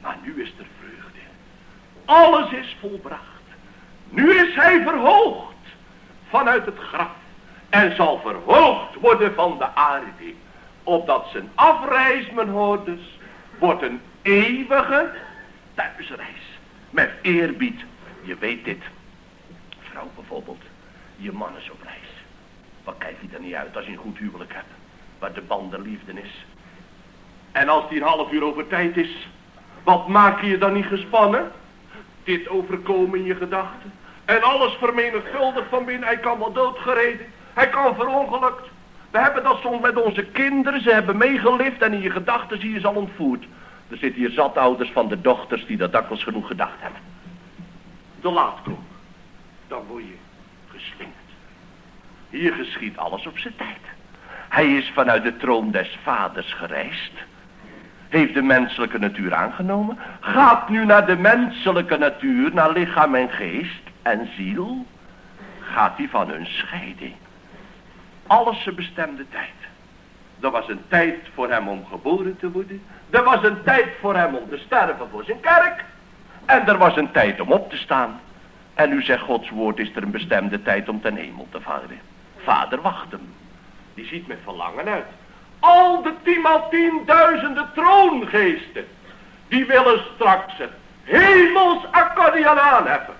Maar nu is er vreugde. Alles is volbracht. Nu is hij verhoogd vanuit het graf. En zal verhoogd worden van de aarde. Opdat zijn afreis, wordt een eeuwige thuisreis. Met eerbied. Je weet dit. Vrouw bijvoorbeeld. Je man is op reis. Wat kijkt hij er niet uit als je een goed huwelijk hebt. Waar de band der liefde is. En als die een half uur over tijd is. Wat maak je je dan niet gespannen? Dit overkomen in je gedachten. En alles vermenigvuldigd van binnen. Hij kan wel doodgereden. Hij kan verongelukt. We hebben dat soms met onze kinderen. Ze hebben meegelift en in je gedachten zie je ze al ontvoerd. Er zitten hier zat ouders van de dochters die dat dikwijls genoeg gedacht hebben. De laat komen. Dan word je geswingd. Hier geschiet alles op zijn tijd. Hij is vanuit de troon des vaders gereisd. Heeft de menselijke natuur aangenomen. Gaat nu naar de menselijke natuur, naar lichaam en geest en ziel. Gaat hij van hun scheiding. Alles zijn bestemde tijd. Er was een tijd voor hem om geboren te worden. Er was een tijd voor hem om te sterven voor zijn kerk. En er was een tijd om op te staan. En nu zegt Gods woord is er een bestemde tijd om ten hemel te varen. Vader wacht hem. Die ziet met verlangen uit. Al de tienmaal tienduizenden troongeesten. Die willen straks het hemels accordeon aanheffen.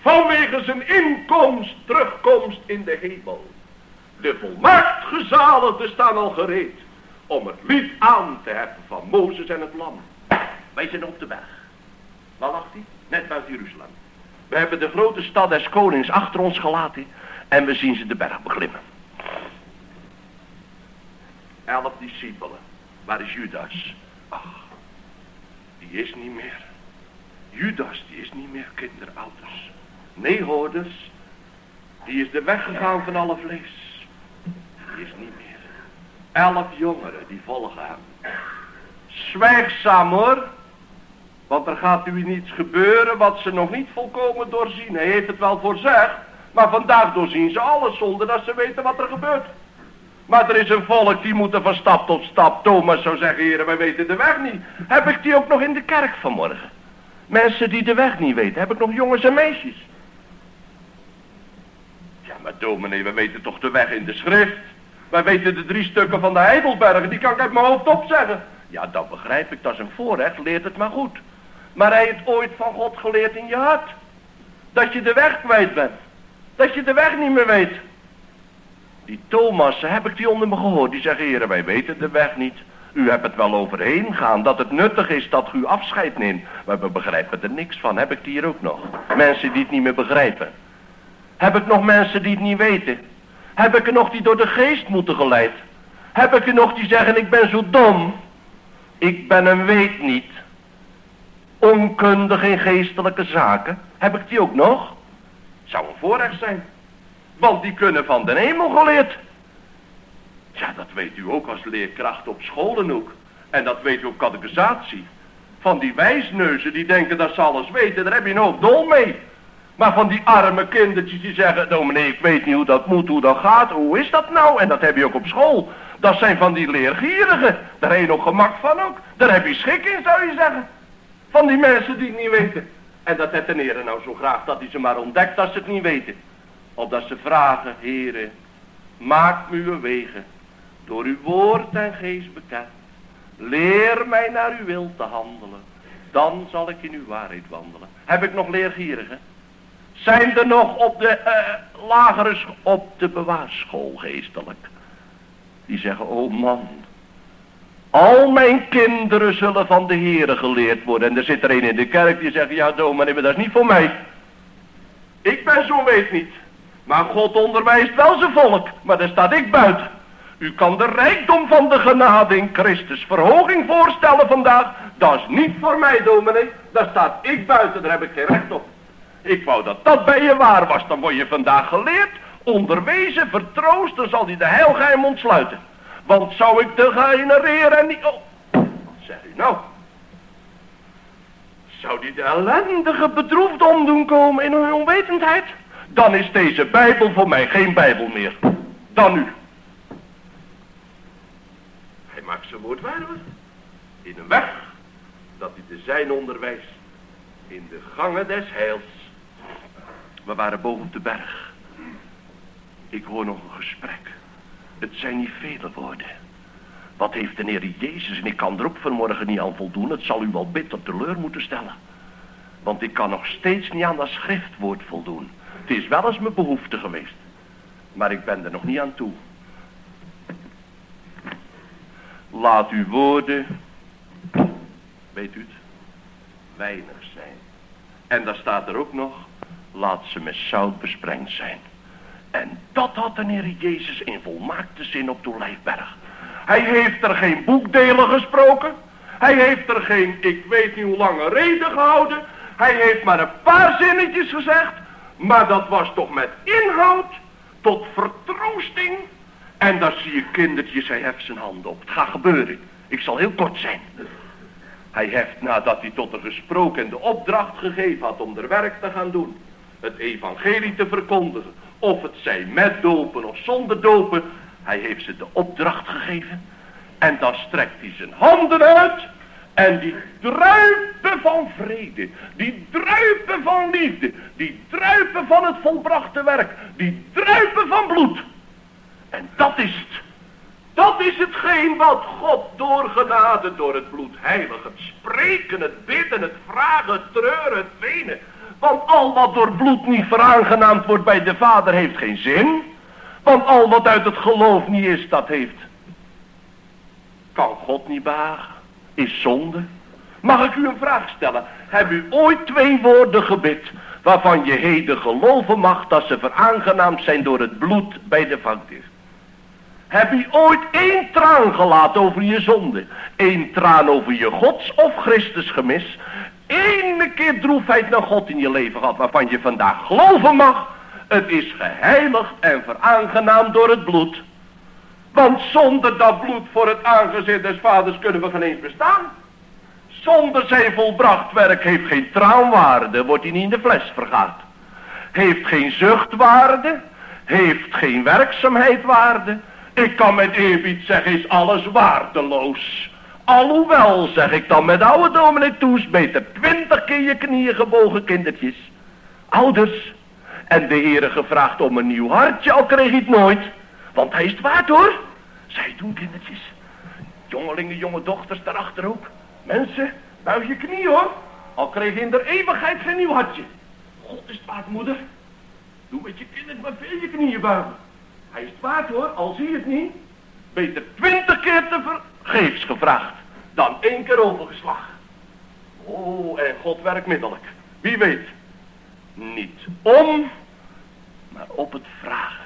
Vanwege zijn inkomst, terugkomst in de hemel. De volmaakt gezaligden staan al gereed. Om het lied aan te heffen van Mozes en het lam. Wij zijn op de berg. Waar lag hij? Net buiten Jeruzalem. We hebben de grote stad des konings achter ons gelaten. En we zien ze de berg beklimmen. Elf discipelen. Waar is Judas? Ach, die is niet meer. Judas, die is niet meer kinderouders. Nee, hoorders. Die is de weg gegaan van alle vlees. Is niet meer. Elf jongeren, die volgen hem. Zwijgzaam hoor. Want er gaat u niets gebeuren wat ze nog niet volkomen doorzien. Hij heeft het wel voorzegd. Maar vandaag doorzien ze alles zonder dat ze weten wat er gebeurt. Maar er is een volk die moeten van stap tot stap. Thomas zou zeggen, heren, wij weten de weg niet. Heb ik die ook nog in de kerk vanmorgen? Mensen die de weg niet weten. Heb ik nog jongens en meisjes? Ja, maar dominee, we weten toch de weg in de schrift. Wij weten de drie stukken van de Heidelbergen. Die kan ik uit mijn hoofd opzeggen. Ja, dat begrijp ik. Dat is een voorrecht. Leert het maar goed. Maar hij heeft ooit van God geleerd in je hart. Dat je de weg kwijt bent. Dat je de weg niet meer weet. Die Thomas, heb ik die onder me gehoord. Die zeggen, heren, wij weten de weg niet. U hebt het wel overheen gaan, dat het nuttig is dat u afscheid neemt. Maar we begrijpen er niks van. Heb ik die hier ook nog? Mensen die het niet meer begrijpen. Heb ik nog mensen die het niet weten? Heb ik er nog die door de geest moeten geleid? Heb ik er nog die zeggen, ik ben zo dom? Ik ben een weet niet. Onkundig in geestelijke zaken. Heb ik die ook nog? Zou een voorrecht zijn. Want die kunnen van de hemel geleerd. Ja, dat weet u ook als leerkracht op scholen ook. En dat weet u op catechisatie. Van die wijsneuzen die denken dat ze alles weten, daar heb je nog dol mee. Maar van die arme kindertjes die zeggen, dominee, ik weet niet hoe dat moet, hoe dat gaat, hoe is dat nou? En dat heb je ook op school. Dat zijn van die leergierigen. Daar heb je nog gemak van ook. Daar heb je schik in, zou je zeggen. Van die mensen die het niet weten. En dat heeft de heren nou zo graag dat hij ze maar ontdekt als ze het niet weten. Opdat ze vragen, heren, maak me uw wegen door uw woord en geest bekend. Leer mij naar uw wil te handelen. Dan zal ik in uw waarheid wandelen. Heb ik nog leergierigen? Zijn er nog op de uh, lagere op de bewaarschool geestelijk? Die zeggen, oh man, al mijn kinderen zullen van de Heere geleerd worden. En er zit er een in de kerk die zegt, ja dominee, maar dat is niet voor mij. Ik ben zo'n weet niet. Maar God onderwijst wel zijn volk, maar daar staat ik buiten. U kan de rijkdom van de genade in Christus verhoging voorstellen vandaag. Dat is niet voor mij, dominee. Daar staat ik buiten, daar heb ik geen recht op. Ik wou dat dat bij je waar was. Dan word je vandaag geleerd, onderwezen, vertroost. Dan zal hij de heilgeheim ontsluiten. Want zou ik de genereren en niet... Oh, wat zeg u nou? Zou die de ellendige bedroefd omdoen komen in hun onwetendheid? Dan is deze Bijbel voor mij geen Bijbel meer. Dan nu. Hij maakt zijn woord waar In een weg dat hij de zijn onderwijst. In de gangen des heils. We waren boven op de berg. Ik hoor nog een gesprek. Het zijn niet vele woorden. Wat heeft de Heer Jezus, en ik kan er ook vanmorgen niet aan voldoen, het zal u wel bitter teleur moeten stellen. Want ik kan nog steeds niet aan dat schriftwoord voldoen. Het is wel eens mijn behoefte geweest. Maar ik ben er nog niet aan toe. Laat uw woorden, weet u het, weinig zijn. En daar staat er ook nog, laat ze met zout besprengd zijn. En dat had de Heer Jezus in volmaakte zin op de Olijfberg. Hij heeft er geen boekdelen gesproken. Hij heeft er geen, ik weet niet hoe lange reden gehouden. Hij heeft maar een paar zinnetjes gezegd. Maar dat was toch met inhoud, tot vertroosting. En dan zie je kindertjes, hij heft zijn handen op. Het gaat gebeuren. Ik zal heel kort zijn. Hij heeft nadat hij tot de gesproken en de opdracht gegeven had om er werk te gaan doen. Het evangelie te verkondigen. Of het zij met dopen of zonder dopen. Hij heeft ze de opdracht gegeven. En dan strekt hij zijn handen uit. En die druipen van vrede. Die druipen van liefde. Die druipen van het volbrachte werk. Die druipen van bloed. En dat is het. Dat is hetgeen wat God doorgenade door het bloed heilig. Het spreken, het bidden, het vragen, het treuren, het wenen. Want al wat door bloed niet veraangenaamd wordt bij de Vader heeft geen zin. Want al wat uit het geloof niet is, dat heeft. Kan God niet behagen. Is zonde. Mag ik u een vraag stellen? Heb u ooit twee woorden gebid waarvan je heden geloven mag dat ze veraangenaamd zijn door het bloed bij de vangdier? Heb je ooit één traan gelaten over je zonde? Eén traan over je gods of Christus gemis? Ene keer droefheid naar God in je leven gehad waarvan je vandaag geloven mag? Het is geheiligd en veraangenaamd door het bloed. Want zonder dat bloed voor het aangezicht des vaders kunnen we geen eens bestaan. Zonder zijn volbracht werk heeft geen traanwaarde, wordt hij niet in de fles vergaat. Heeft geen zuchtwaarde, heeft geen werkzaamheidwaarde. Ik kan met eerbied zeggen, is alles waardeloos. Alhoewel, zeg ik dan met oude dominee Toes, beter twintig keer je knieën gebogen kindertjes. Ouders, en de heren gevraagd om een nieuw hartje, al kreeg hij het nooit. Want hij is het waard hoor. Zij doen kindertjes. Jongelingen, jonge dochters daarachter ook. Mensen, buig je knie hoor. Al kreeg je in de eeuwigheid geen nieuw hartje. God is het waard moeder. Doe met je kinderen maar veel je knieën buigen. Hij is het waard hoor, al zie je het niet. Beter twintig keer te vergeefs gevraagd. Dan één keer overgeslagen. Oh, en God werkt middelijk. Wie weet. Niet om, maar op het vragen.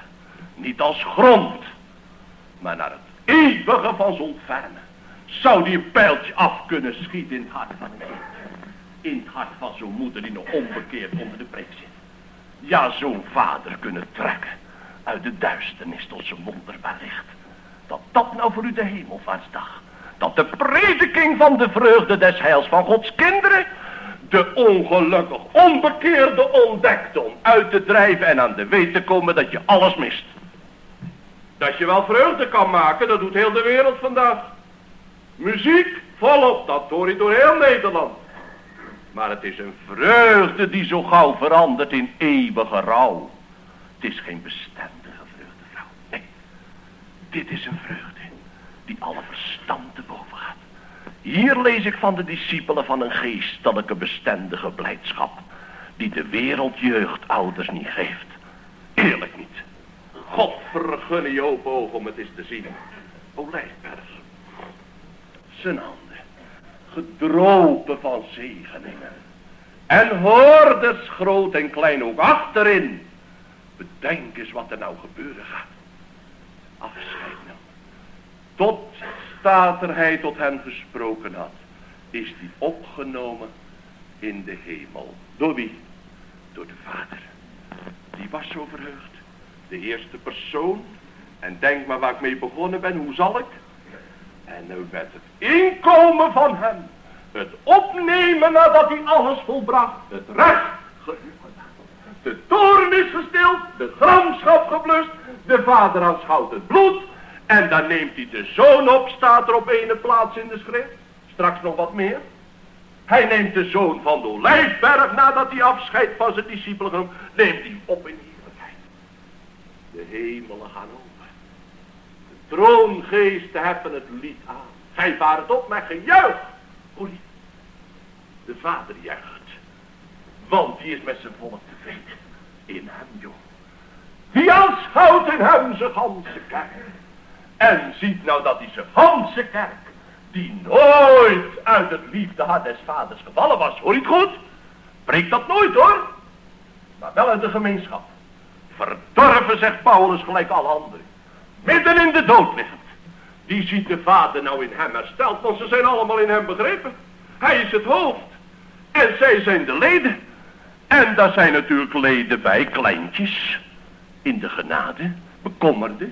Niet als grond, maar naar het eeuwige van zon ontfermen. Zou die een pijltje af kunnen schieten in het hart van een kind. in het hart van zo'n moeder die nog onbekeerd onder de preek zit. Ja, zo'n vader kunnen trekken uit de duisternis tot zijn wonderbaar licht. Dat dat nou voor u de hemelvaartsdag. Dat de prediking van de vreugde des heils van Gods kinderen de ongelukkig onbekeerde ontdekt om uit te drijven en aan de weet te komen dat je alles mist. Dat je wel vreugde kan maken, dat doet heel de wereld vandaag. Muziek volop, dat hoor je door heel Nederland. Maar het is een vreugde die zo gauw verandert in eeuwige rouw. Het is geen. Nee, dit is een vreugde die alle verstand te boven gaat. Hier lees ik van de discipelen van een geestelijke bestendige blijdschap. Die de wereldjeugd ouders niet geeft. Eerlijk niet. God vergunne je open om het eens te zien. Olijfberg. Zijn handen. Gedropen van zegeningen. En hoorders groot en klein ook achterin. Bedenk eens wat er nou gebeuren gaat. Afscheid. Tot staat er hij tot hen gesproken had. Is die opgenomen in de hemel. Door wie? Door de Vader. Die was zo verheugd de eerste persoon. En denk maar waar ik mee begonnen ben, hoe zal ik? En nu werd het inkomen van hem. Het opnemen nadat hij alles volbracht. Het recht De toren is gestild, de gramschap geblust. De vader aanschouwt het bloed. En dan neemt hij de zoon op, staat er op ene plaats in de schrift. Straks nog wat meer. Hij neemt de zoon van de Olijfberg, nadat hij afscheid van zijn discipelen neemt hij op in de hemelen gaan open. De troongeesten hebben het lied aan. Gij vaart op met gejuich. Hoe. De vader juicht. Want die is met zijn volk tevreden. In hem, joh. Die aanschouwt in hem zijn ganse kerk. En ziet nou dat zijn ganse kerk, die nooit uit het liefdehart des vaders gevallen was. Hoor je het goed? Breekt dat nooit hoor. Maar wel uit de gemeenschap. Verdorven, zegt Paulus, gelijk alle anderen. Midden in de dood liggend. Die ziet de vader nou in hem hersteld, want ze zijn allemaal in hem begrepen. Hij is het hoofd. En zij zijn de leden. En daar zijn natuurlijk leden bij, kleintjes. In de genade, bekommerde.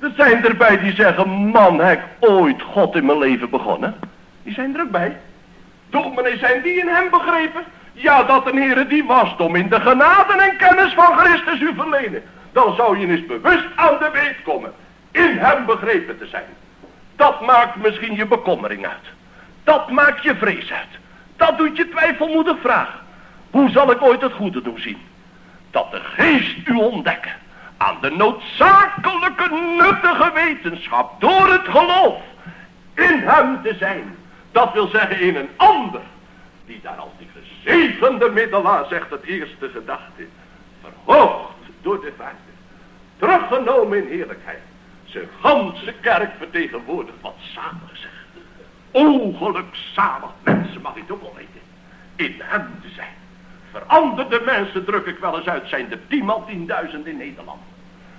Er zijn erbij die zeggen, man, heb ooit God in mijn leven begonnen. Die zijn er ook bij. Dominee zijn die in hem begrepen. Ja, dat een Heere die wasdom in de genade en kennis van Christus u verlenen. Dan zou je eens bewust aan de weet komen. In hem begrepen te zijn. Dat maakt misschien je bekommering uit. Dat maakt je vrees uit. Dat doet je twijfelmoedig vragen. Hoe zal ik ooit het goede doen zien? Dat de geest u ontdekken. Aan de noodzakelijke nuttige wetenschap. Door het geloof. In hem te zijn. Dat wil zeggen in een ander. Die daar als die gezegende middelaar, zegt het eerste gedachte, verhoogd door de vader, teruggenomen in heerlijkheid, zijn ganse kerk vertegenwoordigt wat samen zegt. Ongeluk zalig mensen, mag ik ook wel weten, in hem te zijn. Veranderde mensen, druk ik wel eens uit, zijn er tienmaal tienduizend in Nederland.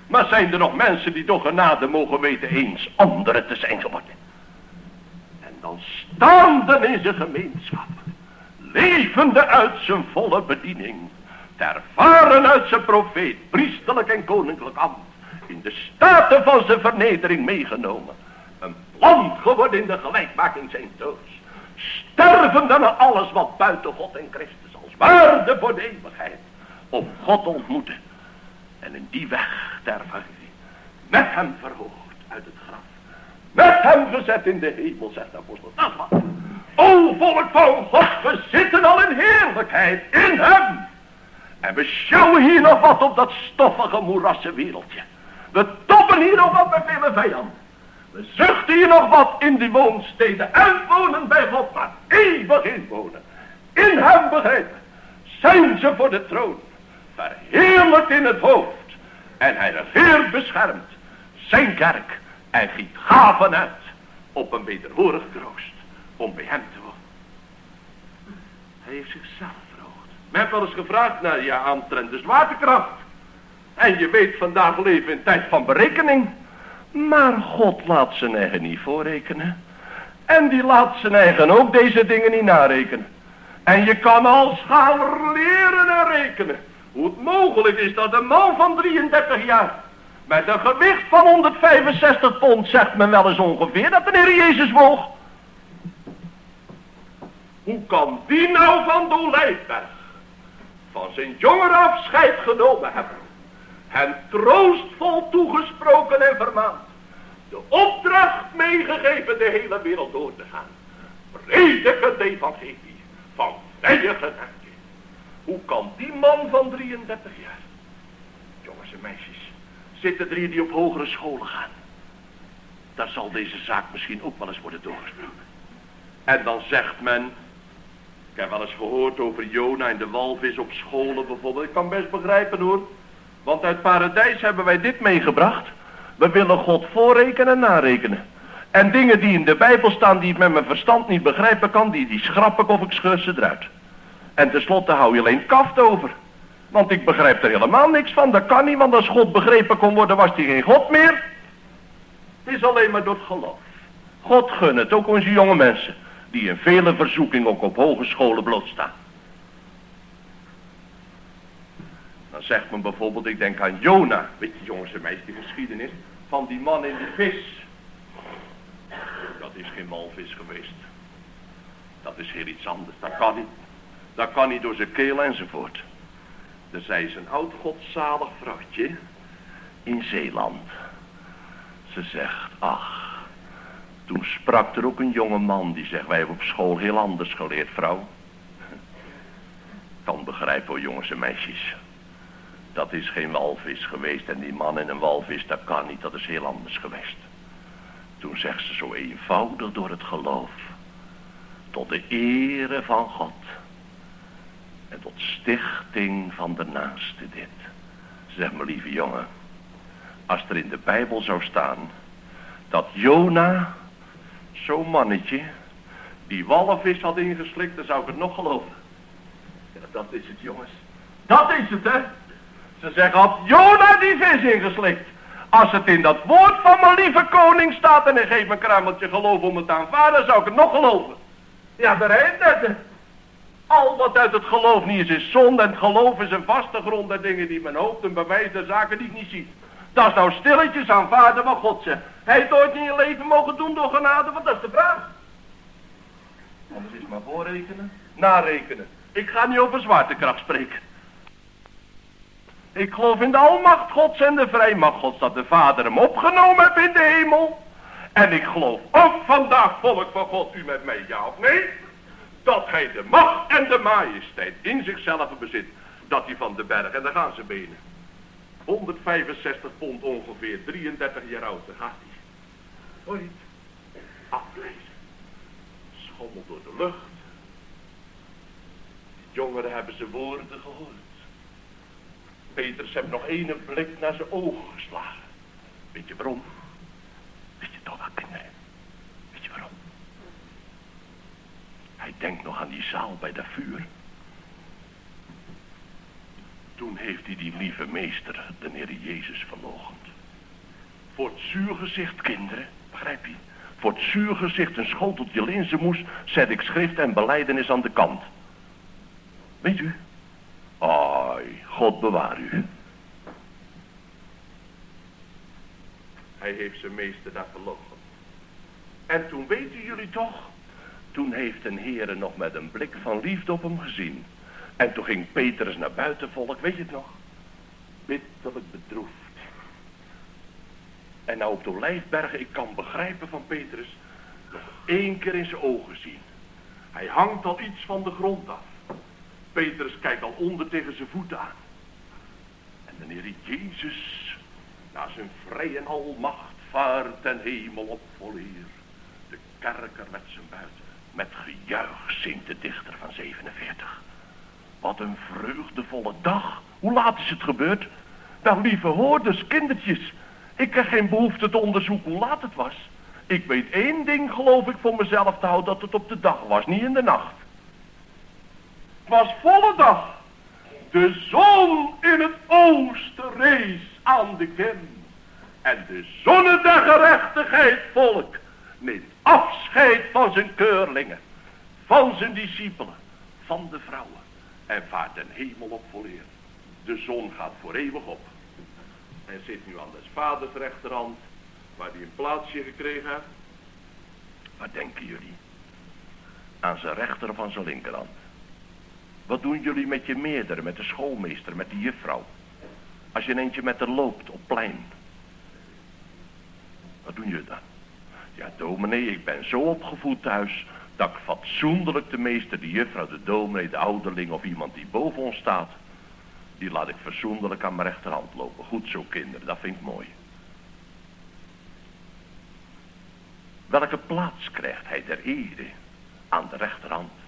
Maar zijn er nog mensen die door genade mogen weten eens anderen te zijn geworden. En dan staanden in zijn gemeenschap levende uit zijn volle bediening, ervaren uit zijn profeet, priesterlijk en koninklijk ambt, in de staten van zijn vernedering meegenomen, een plant geworden in de gelijkmaking zijn doods, stervende naar alles wat buiten God en Christus waarde voor de eeuwigheid, om God ontmoeten en in die weg der met hem verhoogd uit het graf, met hem gezet in de hemel, zegt de apostel, dat wat. O volk van God, we zitten al in heerlijkheid in hem. En we sjouwen hier nog wat op dat stoffige moerassen wereldje. We toppen hier nog wat met vele vijanden. We zuchten hier nog wat in die woonsteden en wonen bij God, maar eeuwig inwonen. In hem begrepen zijn ze voor de troon, verheerlijkt in het hoofd. En hij regeert beschermd zijn kerk en giet gaven uit op een wederhorig troost om bij hem te wonen. Hij heeft zichzelf verhoogd. Men heeft wel eens gevraagd naar je aantrend de zwaartekracht. En je weet vandaag leven in tijd van berekening. Maar God laat zijn eigen niet voorrekenen. En die laat zijn eigen ook deze dingen niet narekenen. En je kan als gaan leren en rekenen. Hoe het mogelijk is dat een man van 33 jaar. Met een gewicht van 165 pond zegt men wel eens ongeveer dat de Heer Jezus woog. Hoe kan die nou van de van zijn jonger afscheid genomen hebben? Hen troostvol toegesproken en vermaand. De opdracht meegegeven de hele wereld door te gaan. Prediken de evangelie van genade. Hoe kan die man van 33 jaar, jongens en meisjes, zitten hier die op hogere scholen gaan? Daar zal deze zaak misschien ook wel eens worden doorgesproken. En dan zegt men, ik heb wel eens gehoord over Jona en de walvis op scholen bijvoorbeeld. Ik kan best begrijpen hoor. Want uit paradijs hebben wij dit meegebracht. We willen God voorrekenen en narekenen. En dingen die in de Bijbel staan die ik met mijn verstand niet begrijpen kan, die, die schrap ik of ik scheur ze eruit. En tenslotte hou je alleen kaft over. Want ik begrijp er helemaal niks van. Dat kan niet, want als God begrepen kon worden, was hij geen God meer. Het is alleen maar door het geloof. God gun het, ook onze jonge mensen, die in vele verzoekingen ook op hogescholen blootstaan. Dan zegt men bijvoorbeeld, ik denk aan Jona. Weet je jongens en meisjes, die geschiedenis van die man in de vis. Dat is geen walvis geweest. Dat is heel iets anders, dat kan niet. Dat kan niet door zijn keel enzovoort. Er zei ze een oud godzalig vrouwtje in Zeeland. Ze zegt, ach, toen sprak er ook een jonge man die zegt, wij hebben op school heel anders geleerd, vrouw. Kan begrijpen hoor, jongens en meisjes. Dat is geen walvis geweest en die man in een walvis, dat kan niet, dat is heel anders geweest. Toen zegt ze zo eenvoudig door het geloof. Tot de ere van God. En tot stichting van de naaste dit. Zeg me lieve jongen. Als er in de Bijbel zou staan. Dat Jona. Zo'n mannetje. Die walvis had ingeslikt. Dan zou ik het nog geloven. Ja, dat is het jongens. Dat is het hè. Ze zeggen had Jona die vis ingeslikt. Als het in dat woord van mijn lieve koning staat en hij geeft me een kruimeltje geloof om het te aanvaarden, zou ik het nog geloven. Ja, daar heeft het. Al wat uit het geloof niet is, is zonde. En het geloof is een vaste grond der dingen die men hoopt. Een bewijs der zaken die ik niet zie. Dat is nou stilletjes aanvaarden wat God zegt. Hij heeft ooit in je leven mogen doen door genade, want dat is de vraag. Anders is maar voorrekenen, narekenen. Ik ga niet over zwaartekracht spreken. Ik geloof in de almacht gods en de vrijmacht gods dat de vader hem opgenomen heeft in de hemel. En ik geloof ook vandaag volk van God u met mij ja of nee dat hij de macht en de majesteit in zichzelf bezit, dat hij van de berg, en daar gaan ze benen. 165 pond ongeveer, 33 jaar oud, daar gaat hij. Ooit aflezen. Schommel door de lucht. Jongeren hebben zijn woorden gehoord. Petrus heeft nog één blik naar zijn ogen geslagen. Weet je waarom? Weet je toch wel, kinderen? Hij denkt nog aan die zaal bij dat vuur. Toen heeft hij die lieve meester, de Heer Jezus, verlogend. Voor het zuurgezicht, kinderen, begrijp je? Voor het zuurgezicht een schoteltje linzenmoes zet ik schrift en beleidenis aan de kant. Weet u? Ai, God bewaar u. Hij heeft zijn meester daar verlogend. En toen weten jullie toch toen heeft een heren nog met een blik van liefde op hem gezien. En toen ging Petrus naar buiten volk, weet je het nog? Bitterlijk bedroefd. En nou op de Olijfbergen, ik kan begrijpen van Petrus, nog één keer in zijn ogen zien. Hij hangt al iets van de grond af. Petrus kijkt al onder tegen zijn voeten aan. En de Heer Jezus, na zijn vrij en almacht, vaart ten hemel op vol eer. De kerker met zijn buiten. Met gejuich zingt de dichter van 47. Wat een vreugdevolle dag. Hoe laat is het gebeurd? Nou, lieve hoorders, kindertjes. Ik heb geen behoefte te onderzoeken hoe laat het was. Ik weet één ding, geloof ik, voor mezelf te houden, dat het op de dag was, niet in de nacht. Was volle dag. De zon in het oosten rees aan de ken. En de zonne der gerechtigheid, volk, neemt afscheid van zijn keurlingen, van zijn discipelen, van de vrouwen en vaart den hemel op volleer. De zon gaat voor eeuwig op. En zit nu aan des vaders rechterhand, waar hij een plaatsje gekregen heeft. Wat denken jullie? Aan zijn rechter aan zijn linkerhand? Wat doen jullie met je meerdere, met de schoolmeester, met de juffrouw? Als je een eentje met haar loopt op plein. Wat doen jullie dan? Ja, dominee, ik ben zo opgevoed thuis dat ik fatsoenlijk de meester, de juffrouw, de dominee, de ouderling of iemand die boven ons staat, die laat ik fatsoenlijk aan mijn rechterhand lopen. Goed zo, kinderen, dat vind ik mooi. Welke plaats krijgt hij der ere aan de rechterhand?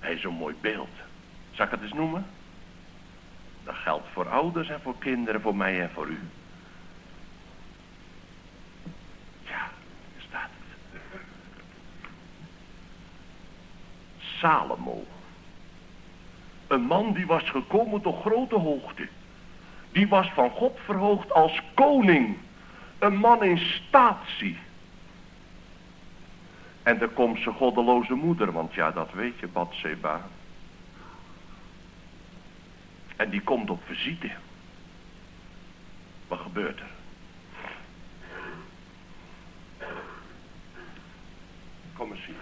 Hij is zo'n mooi beeld. Zal ik het eens noemen? Dat geldt voor ouders en voor kinderen, voor mij en voor u. Ja, staat het. Salomo. Een man die was gekomen tot grote hoogte. Die was van God verhoogd als koning. Een man in statie. En dan komt zijn goddeloze moeder, want ja, dat weet je, Batseba. En die komt op visite. Wat gebeurt er? Kom eens hier.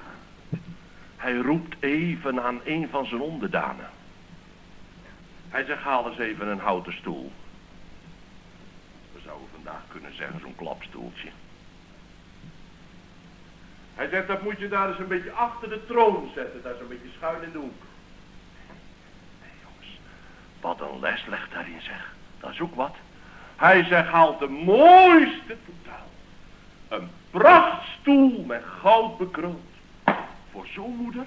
Hij roept even aan een van zijn onderdanen. Hij zegt, haal eens even een houten stoel. We zouden vandaag kunnen zeggen, zo'n klapstoeltje. Hij zegt, dat moet je daar eens een beetje achter de troon zetten. Dat is een beetje schuin in de hoek. Nee jongens, wat een les legt daarin zeg. Dat is ook wat. Hij zegt, haal de mooiste totaal. Een prachtstoel met goud bekroond. Voor zo'n moeder.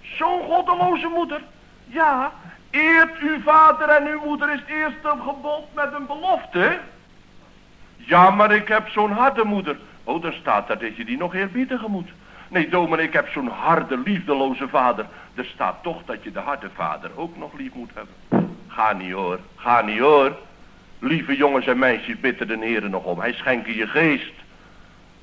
Zo'n goddeloze moeder. Ja, eert uw vader en uw moeder is het eerste gebod met een belofte. Ja, maar ik heb zo'n harde moeder. Oh, dan staat daar dat je die nog eerbiedigen moet. Nee, dominee, ik heb zo'n harde, liefdeloze vader. Er staat toch dat je de harde vader ook nog lief moet hebben. Ga niet hoor, ga niet hoor. Lieve jongens en meisjes, bidden de heren nog om. Hij schenkt je geest.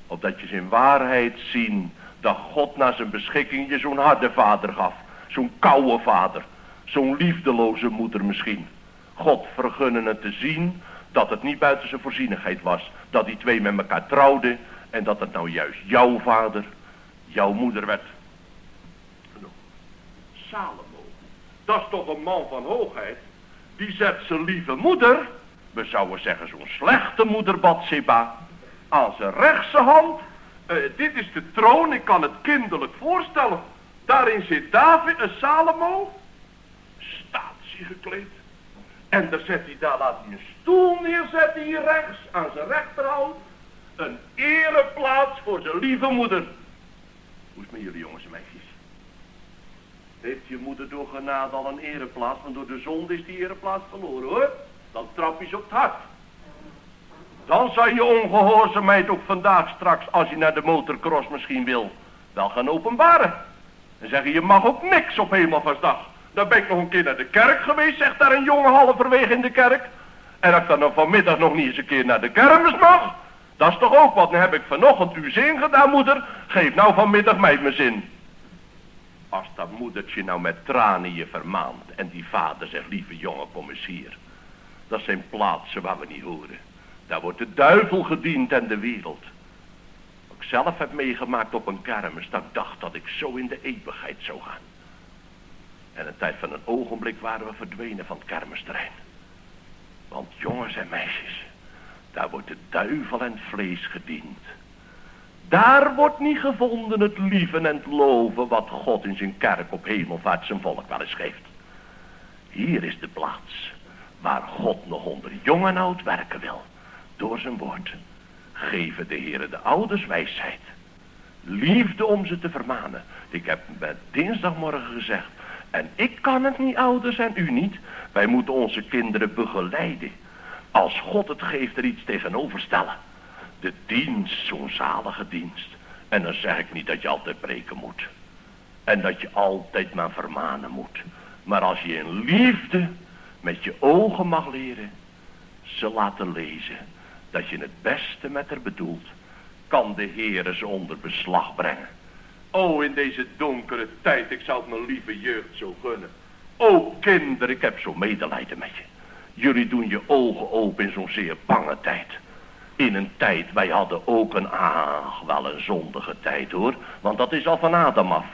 Opdat je in waarheid zien dat God naar zijn beschikking je zo'n harde vader gaf. Zo'n koude vader. Zo'n liefdeloze moeder misschien. God vergunnen het te zien dat het niet buiten zijn voorzienigheid was. Dat die twee met elkaar trouwden. En dat het nou juist jouw vader, jouw moeder werd. Salomo. Dat is toch een man van hoogheid. Die zet zijn lieve moeder. We zouden zeggen zo'n slechte moeder Batseba. Aan zijn rechtse hand. Uh, dit is de troon. Ik kan het kinderlijk voorstellen. Daarin zit David, een Salomo. Statie gekleed. En daar zet hij, daar laat hij een stoel neerzetten hier rechts, aan zijn rechterhand. Een ereplaats voor zijn lieve moeder. Hoe is het met jullie jongens en meisjes? Heeft je moeder door genade al een ereplaats, want door de zonde is die ereplaats verloren hoor. Dan trap je ze op het hart. Dan zou je ongehoorzaamheid ook vandaag straks, als je naar de motorcross misschien wil, wel gaan openbaren. En zeggen, je mag ook niks op hemelvastdag. Dan ben ik nog een keer naar de kerk geweest, zegt daar een jongen halverwege in de kerk. En als ik dan vanmiddag nog niet eens een keer naar de kermis mag, dat is toch ook wat. Dan heb ik vanochtend uw zin gedaan, moeder. Geef nou vanmiddag mij mijn zin. Als dat moedertje nou met tranen je vermaant en die vader zegt, lieve jongen, kom eens hier. Dat zijn plaatsen waar we niet horen. Daar wordt de duivel gediend en de wereld. Ik zelf heb meegemaakt op een kermis, dat ik dacht dat ik zo in de eeuwigheid zou gaan. En een tijd van een ogenblik waren we verdwenen van het kermisterrein. Want jongens en meisjes, daar wordt de duivel en vlees gediend. Daar wordt niet gevonden het lieven en het loven wat God in zijn kerk op hemelvaart zijn volk wel eens geeft. Hier is de plaats waar God nog onder jong en oud werken wil. Door zijn woord. Geven de heren de ouders wijsheid. Liefde om ze te vermanen. Ik heb met dinsdagmorgen gezegd. En ik kan het niet, ouders, en u niet. Wij moeten onze kinderen begeleiden. Als God het geeft, er iets tegenover stellen. De dienst, zo'n zalige dienst. En dan zeg ik niet dat je altijd preken moet. En dat je altijd maar vermanen moet. Maar als je in liefde met je ogen mag leren, ze laten lezen, dat je het beste met haar bedoelt, kan de Heer ze onder beslag brengen. Oh, in deze donkere tijd, ik zou het mijn lieve jeugd zo gunnen. O kinderen, ik heb zo medelijden met je. Jullie doen je ogen open in zo'n zeer bange tijd. In een tijd, wij hadden ook een, ah, wel een zondige tijd hoor. Want dat is al van Adam af.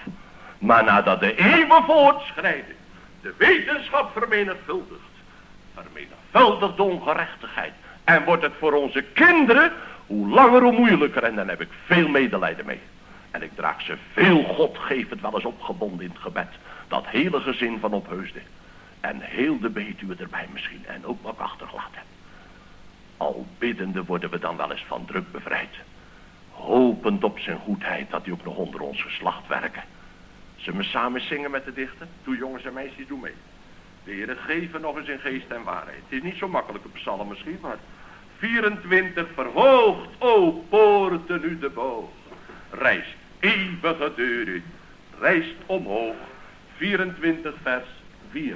Maar nadat de eeuwen voortschrijden, de wetenschap vermenigvuldigt. Vermenigvuldigt de ongerechtigheid. En wordt het voor onze kinderen hoe langer hoe moeilijker. En dan heb ik veel medelijden mee. En ik draag ze veel God geeft het wel eens opgebonden in het gebed. Dat hele gezin van Opheusden. En heel de Betuwe erbij misschien. En ook wat achtergelaten. Al biddende worden we dan wel eens van druk bevrijd. Hopend op zijn goedheid dat hij ook nog onder ons geslacht werken. Zullen we samen zingen met de dichter? Doe jongens en meisjes, doe mee. De Heer geven nog eens in geest en waarheid. Het is niet zo makkelijk een psalm misschien, maar 24 verhoogd, o poorten u de boog. Rijst eeuwige deuren, rijst omhoog. 24 vers 4.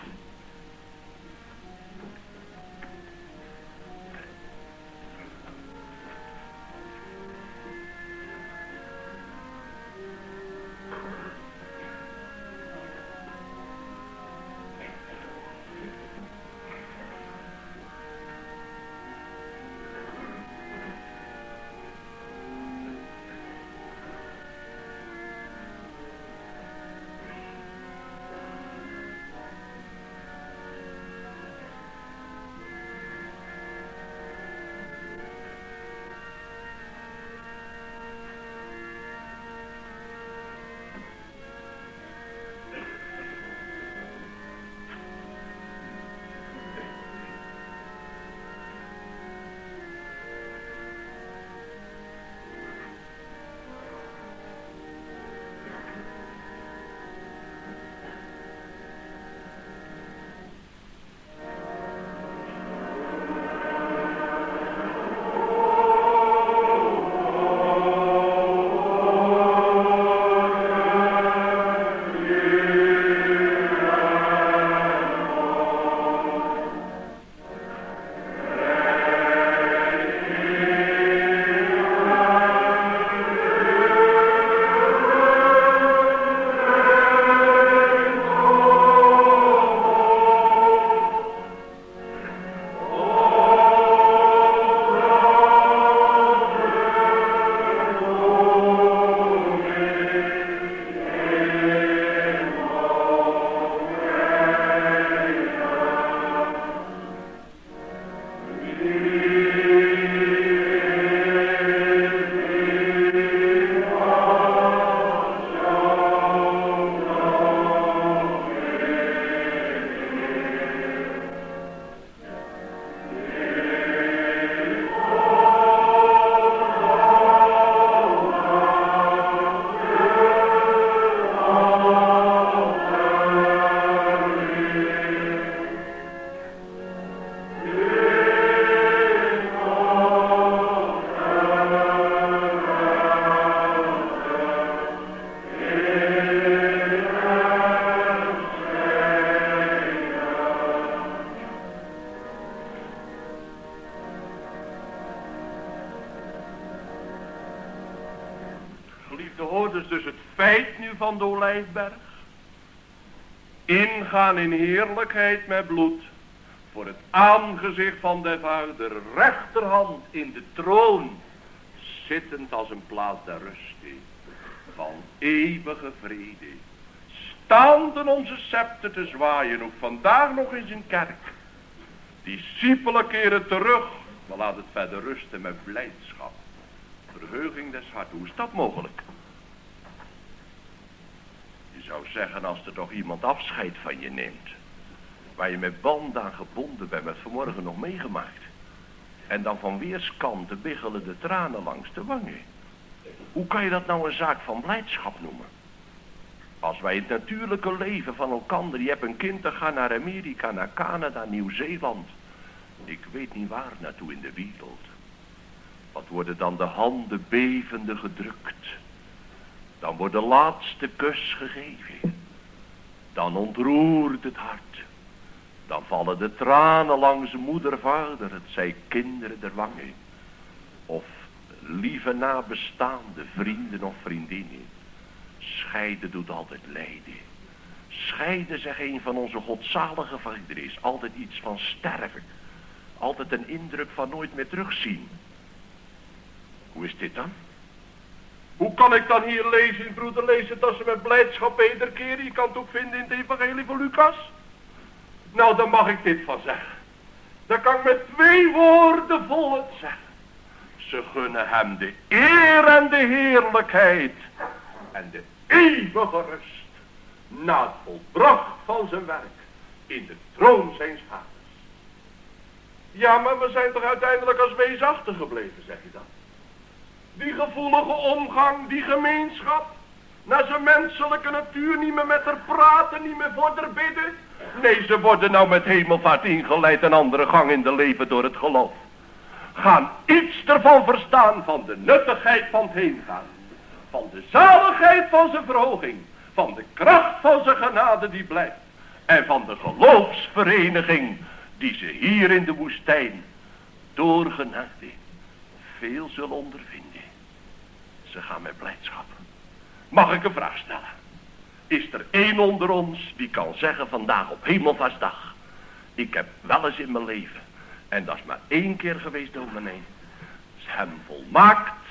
Ingaan in heerlijkheid met bloed. Voor het aangezicht van de Vader. Rechterhand in de troon. Zittend als een plaats der rust. Van eeuwige vrede. Staanden onze scepter te zwaaien. Ook vandaag nog in zijn kerk. Discipelen keren terug. Maar laat het verder rusten met blijdschap. Verheuging des hart. Hoe is dat mogelijk? zou zeggen als er toch iemand afscheid van je neemt. Waar je met band aan gebonden bent, met vanmorgen nog meegemaakt. En dan van weerskanten biggelen de tranen langs de wangen. Hoe kan je dat nou een zaak van blijdschap noemen? Als wij het natuurlijke leven van elkaar, je hebt een kind te gaan naar Amerika, naar Canada, Nieuw-Zeeland. Ik weet niet waar naartoe in de wereld. Wat worden dan de handen bevende gedrukt? Wordt de laatste kus gegeven. Dan ontroert het hart. Dan vallen de tranen langs moeder, vader, het zij kinderen der wangen. Of lieve nabestaande, vrienden of vriendinnen. Scheiden doet altijd lijden. Scheiden, zegt een van onze godzalige vaderen, is altijd iets van sterven. Altijd een indruk van nooit meer terugzien. Hoe is dit dan? Hoe kan ik dan hier lezen broeder lezen dat ze met blijdschap keren? Je kan het ook vinden in het evangelie van Lucas. Nou, dan mag ik dit van zeggen. Dan kan ik met twee woorden vol het zeggen. Ze gunnen hem de eer en de heerlijkheid en de eeuwige rust na het volbracht van zijn werk in de troon zijn vaders. Ja, maar we zijn toch uiteindelijk als wees achtergebleven, zeg je dan. Die gevoelige omgang, die gemeenschap, naar zijn menselijke natuur niet meer met haar praten, niet meer voor haar bidden. Nee, ze worden nou met hemelvaart ingeleid een andere gang in de leven door het geloof. Gaan iets ervan verstaan van de nuttigheid van het heengaan. Van de zaligheid van zijn verhoging. Van de kracht van zijn genade die blijft. En van de geloofsvereniging die ze hier in de woestijn door genade veel zullen ondervinden. Ze gaan met blijdschap. Mag ik een vraag stellen? Is er één onder ons die kan zeggen vandaag op hemelvastdag. Ik heb wel eens in mijn leven. En dat is maar één keer geweest dominee. Hem volmaakt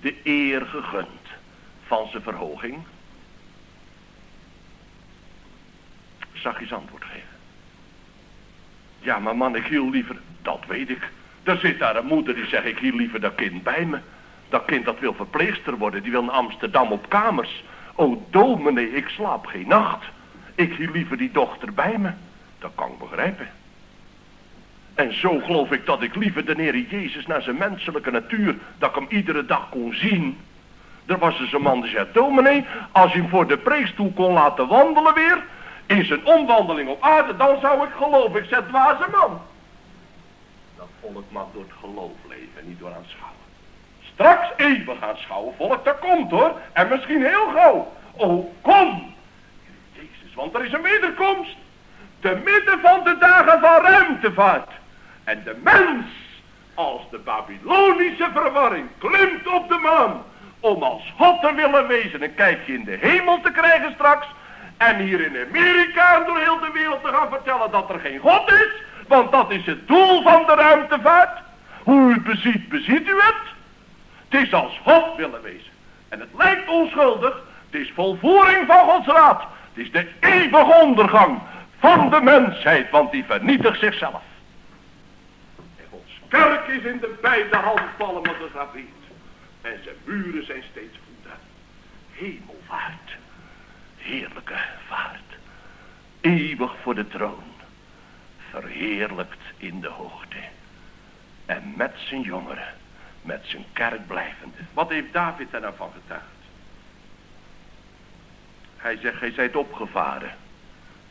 de eer gegund van zijn verhoging. Zag eens antwoord geven. Ja, maar man, ik hield liever, dat weet ik. Er zit daar een moeder die zegt, ik hield liever dat kind bij me. Dat kind dat wil verpleegster worden, die wil naar Amsterdam op kamers. O dominee, ik slaap geen nacht. Ik hield liever die dochter bij me. Dat kan ik begrijpen. En zo geloof ik dat ik liever de Heer Jezus naar zijn menselijke natuur, dat ik hem iedere dag kon zien. Er was dus een man die zei, dominee, als je hem voor de preekstoel kon laten wandelen weer, in zijn omwandeling op aarde, dan zou ik geloven. Ik zeg, dwaze man. Dat volk mag door het geloof leven, niet door aanschouwen. Straks even gaan schouwen, volk, dat komt hoor. En misschien heel gauw. Oh, kom. Jezus, want er is een wederkomst. Te midden van de dagen van ruimtevaart. En de mens, als de Babylonische verwarring, klimt op de maan. Om als God te willen wezen een kijkje in de hemel te krijgen straks. En hier in Amerika en door heel de wereld te gaan vertellen dat er geen God is. Want dat is het doel van de ruimtevaart. Hoe u het beziet, beziet u het. Het is als God willen wezen. En het lijkt onschuldig. Het is volvoering van Gods raad. Het is de eeuwige ondergang van de mensheid. Want die vernietigt zichzelf. En Gods kerk is in de beide handpalmen gegraveerd. En zijn muren zijn steeds voeten. Hemelvaart. Heerlijke vaart. Eeuwig voor de troon. Verheerlijkt in de hoogte. En met zijn jongeren met zijn kerk blijvende. Wat heeft David er nou van getuigd? Hij zegt, gij zijt opgevaren.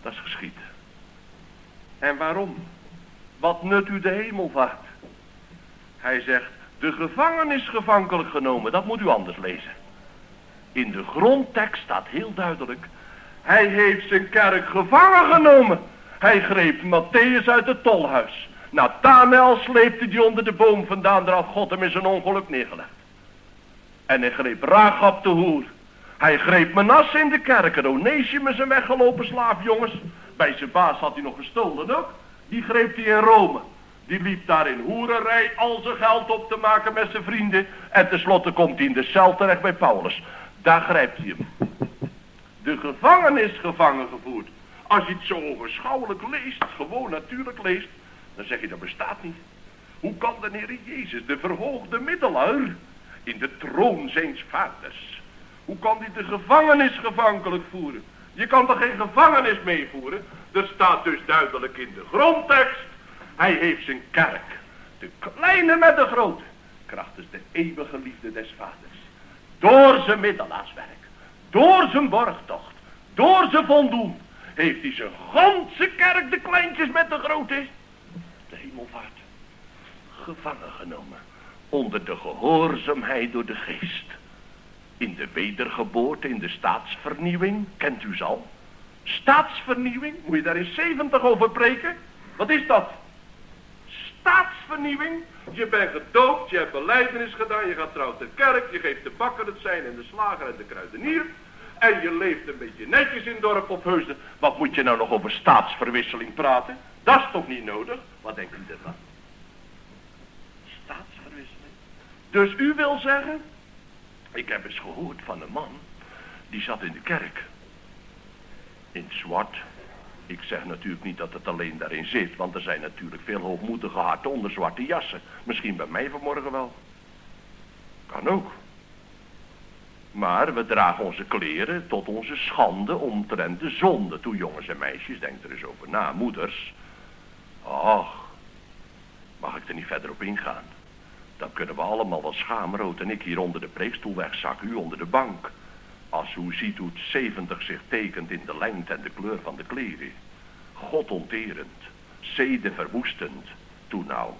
Dat is geschieden. En waarom? Wat nut u de hemelvaart? Hij zegt, de gevangenis gevankelijk genomen. Dat moet u anders lezen. In de grondtekst staat heel duidelijk. Hij heeft zijn kerk gevangen genomen. Hij greep Matthäus uit het tolhuis. Nathanael sleepte die onder de boom vandaan, daar had God hem in zijn ongeluk neergelegd. En hij greep Rahab de hoer. Hij greep Manasse in de kerken. Onesimus een weggelopen slaaf, jongens. Bij zijn baas had hij nog gestolen ook. Die greep hij in Rome. Die liep daar in hoererij al zijn geld op te maken met zijn vrienden. En tenslotte komt hij in de cel terecht bij Paulus. Daar grijpt hij hem. De gevangenis gevangen gevoerd. Als je het zo overschouwelijk leest, gewoon natuurlijk leest, dan zeg je dat bestaat niet. Hoe kan de Heer Jezus, de verhoogde middelaar, in de troon zijns vaders, hoe kan hij de gevangenis gevankelijk voeren? Je kan toch geen gevangenis meevoeren? Er staat dus duidelijk in de grondtekst, hij heeft zijn kerk, de kleine met de grote, krachtens de eeuwige liefde des vaders. Door zijn middelaarswerk, door zijn borgtocht, door zijn voldoen, heeft hij zijn ganse kerk, de kleintjes met de grote, Gevangen genomen. Onder de gehoorzaamheid door de geest. In de wedergeboorte, in de staatsvernieuwing. Kent u ze al? Staatsvernieuwing? Moet je daar in 70 over preken? Wat is dat? staatsvernieuwing. Je bent gedoopt, je hebt beleidenis gedaan, je gaat trouwens de kerk, je geeft de bakker het zijn en de slager en de kruidenier. En je leeft een beetje netjes in dorp op Heusden. Wat moet je nou nog over staatsverwisseling praten? Dat is toch niet nodig? Wat denkt u ervan? Staatsverwisseling? Dus u wil zeggen... Ik heb eens gehoord van een man... Die zat in de kerk. In zwart. Ik zeg natuurlijk niet dat het alleen daarin zit. Want er zijn natuurlijk veel hoogmoedige harten onder zwarte jassen. Misschien bij mij vanmorgen wel. Kan ook. Maar we dragen onze kleren tot onze schande omtrent de zonde. Toe jongens en meisjes, denk er eens over na. Moeders. Ach, mag ik er niet verder op ingaan? Dan kunnen we allemaal wel schaamrood en ik hier onder de preekstoel wegzakken, u onder de bank. Als u ziet hoe het 70 zich tekent in de lengte en de kleur van de kleren. God onterend, zeden verwoestend. Toen nou,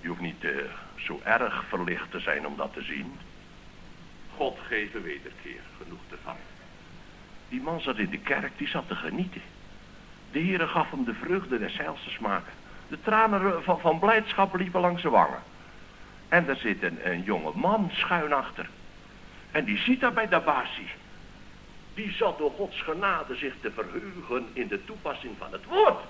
je hoeft niet uh, zo erg verlicht te zijn om dat te zien. God geven wederkeer, genoeg ervan. Die man zat in de kerk, die zat te genieten. De Heere gaf hem de vreugde des heils te smaken. De tranen van, van blijdschap liepen langs zijn wangen. En er zit een, een jonge man schuin achter. En die ziet daar bij Dabasi. Die zat door Gods genade zich te verheugen in de toepassing van het woord.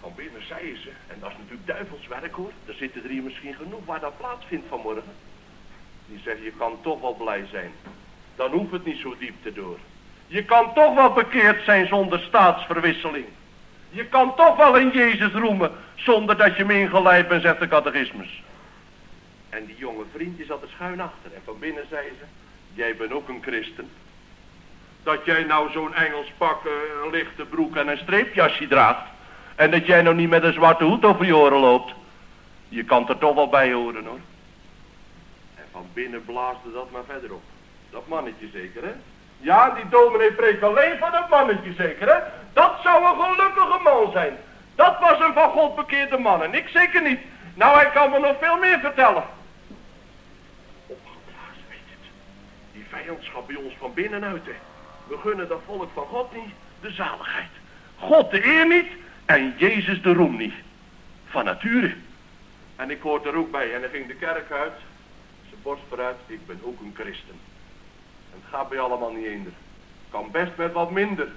Van binnen zeiden ze, en dat is natuurlijk duivelswerk hoor. Er zitten er hier misschien genoeg waar dat plaatsvindt vanmorgen. Die zeggen, je kan toch wel blij zijn. Dan hoeft het niet zo diep te door. Je kan toch wel bekeerd zijn zonder staatsverwisseling. Je kan toch wel in Jezus roemen zonder dat je hem ingeleid bent, zegt de catechismus. En die jonge vriend die zat er schuin achter. En van binnen zei ze, jij bent ook een christen. Dat jij nou zo'n Engels pak, eh, een lichte broek en een streepjasje draagt. En dat jij nou niet met een zwarte hoed over je oren loopt. Je kan er toch wel bij horen hoor. En van binnen blaasde dat maar verder op. Dat mannetje zeker hè. Ja, die dominee preekt alleen van dat mannetje zeker hè. Dat zou een gelukkige man zijn. Dat was een van God bekeerde man en ik zeker niet. Nou, hij kan me nog veel meer vertellen. Opgeblazen, weet het. Die vijandschap bij ons van binnenuit, hè. We gunnen dat volk van God niet de zaligheid. God de eer niet en Jezus de roem niet. Van nature. En ik hoorde er ook bij en hij ging de kerk uit. Zijn borst vooruit, ik ben ook een christen. Gaat bij allemaal niet eender. Kan best met wat minder.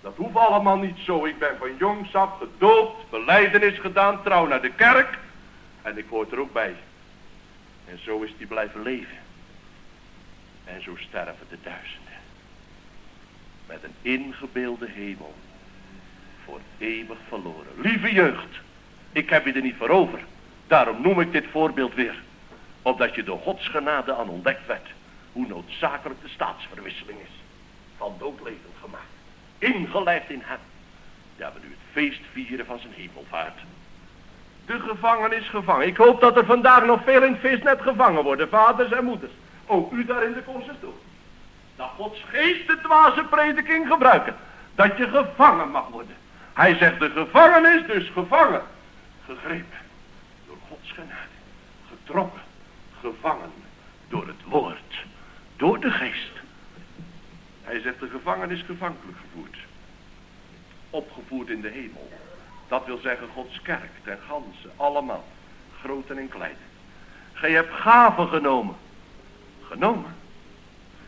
Dat hoeft allemaal niet zo. Ik ben van jongs af gedoopt, beleidenis gedaan, trouw naar de kerk. En ik hoor er ook bij. En zo is die blijven leven. En zo sterven de duizenden. Met een ingebeelde hemel. Voor eeuwig verloren. Lieve jeugd. Ik heb je er niet voor over. Daarom noem ik dit voorbeeld weer. Opdat je door Gods genade aan ontdekt werd. Hoe noodzakelijk de staatsverwisseling is. Van doodlevend gemaakt. Ingelijfd in hem. Ja, we nu het feest vieren van zijn hemelvaart. De gevangen is gevangen. Ik hoop dat er vandaag nog veel in het visnet gevangen worden. Vaders en moeders. Ook u daar in de consistorie. Dat Gods geest de dwaze prediking gebruiken. Dat je gevangen mag worden. Hij zegt de gevangen is dus gevangen. Gegrepen. Door Gods genade. Getrokken. Gevangen. Door het woord. Door de geest. Hij zegt de gevangen is gevankelijk gevoerd. Opgevoerd in de hemel. Dat wil zeggen Gods kerk, ten ganse, allemaal, groot en klein. Gij hebt gaven genomen. Genomen?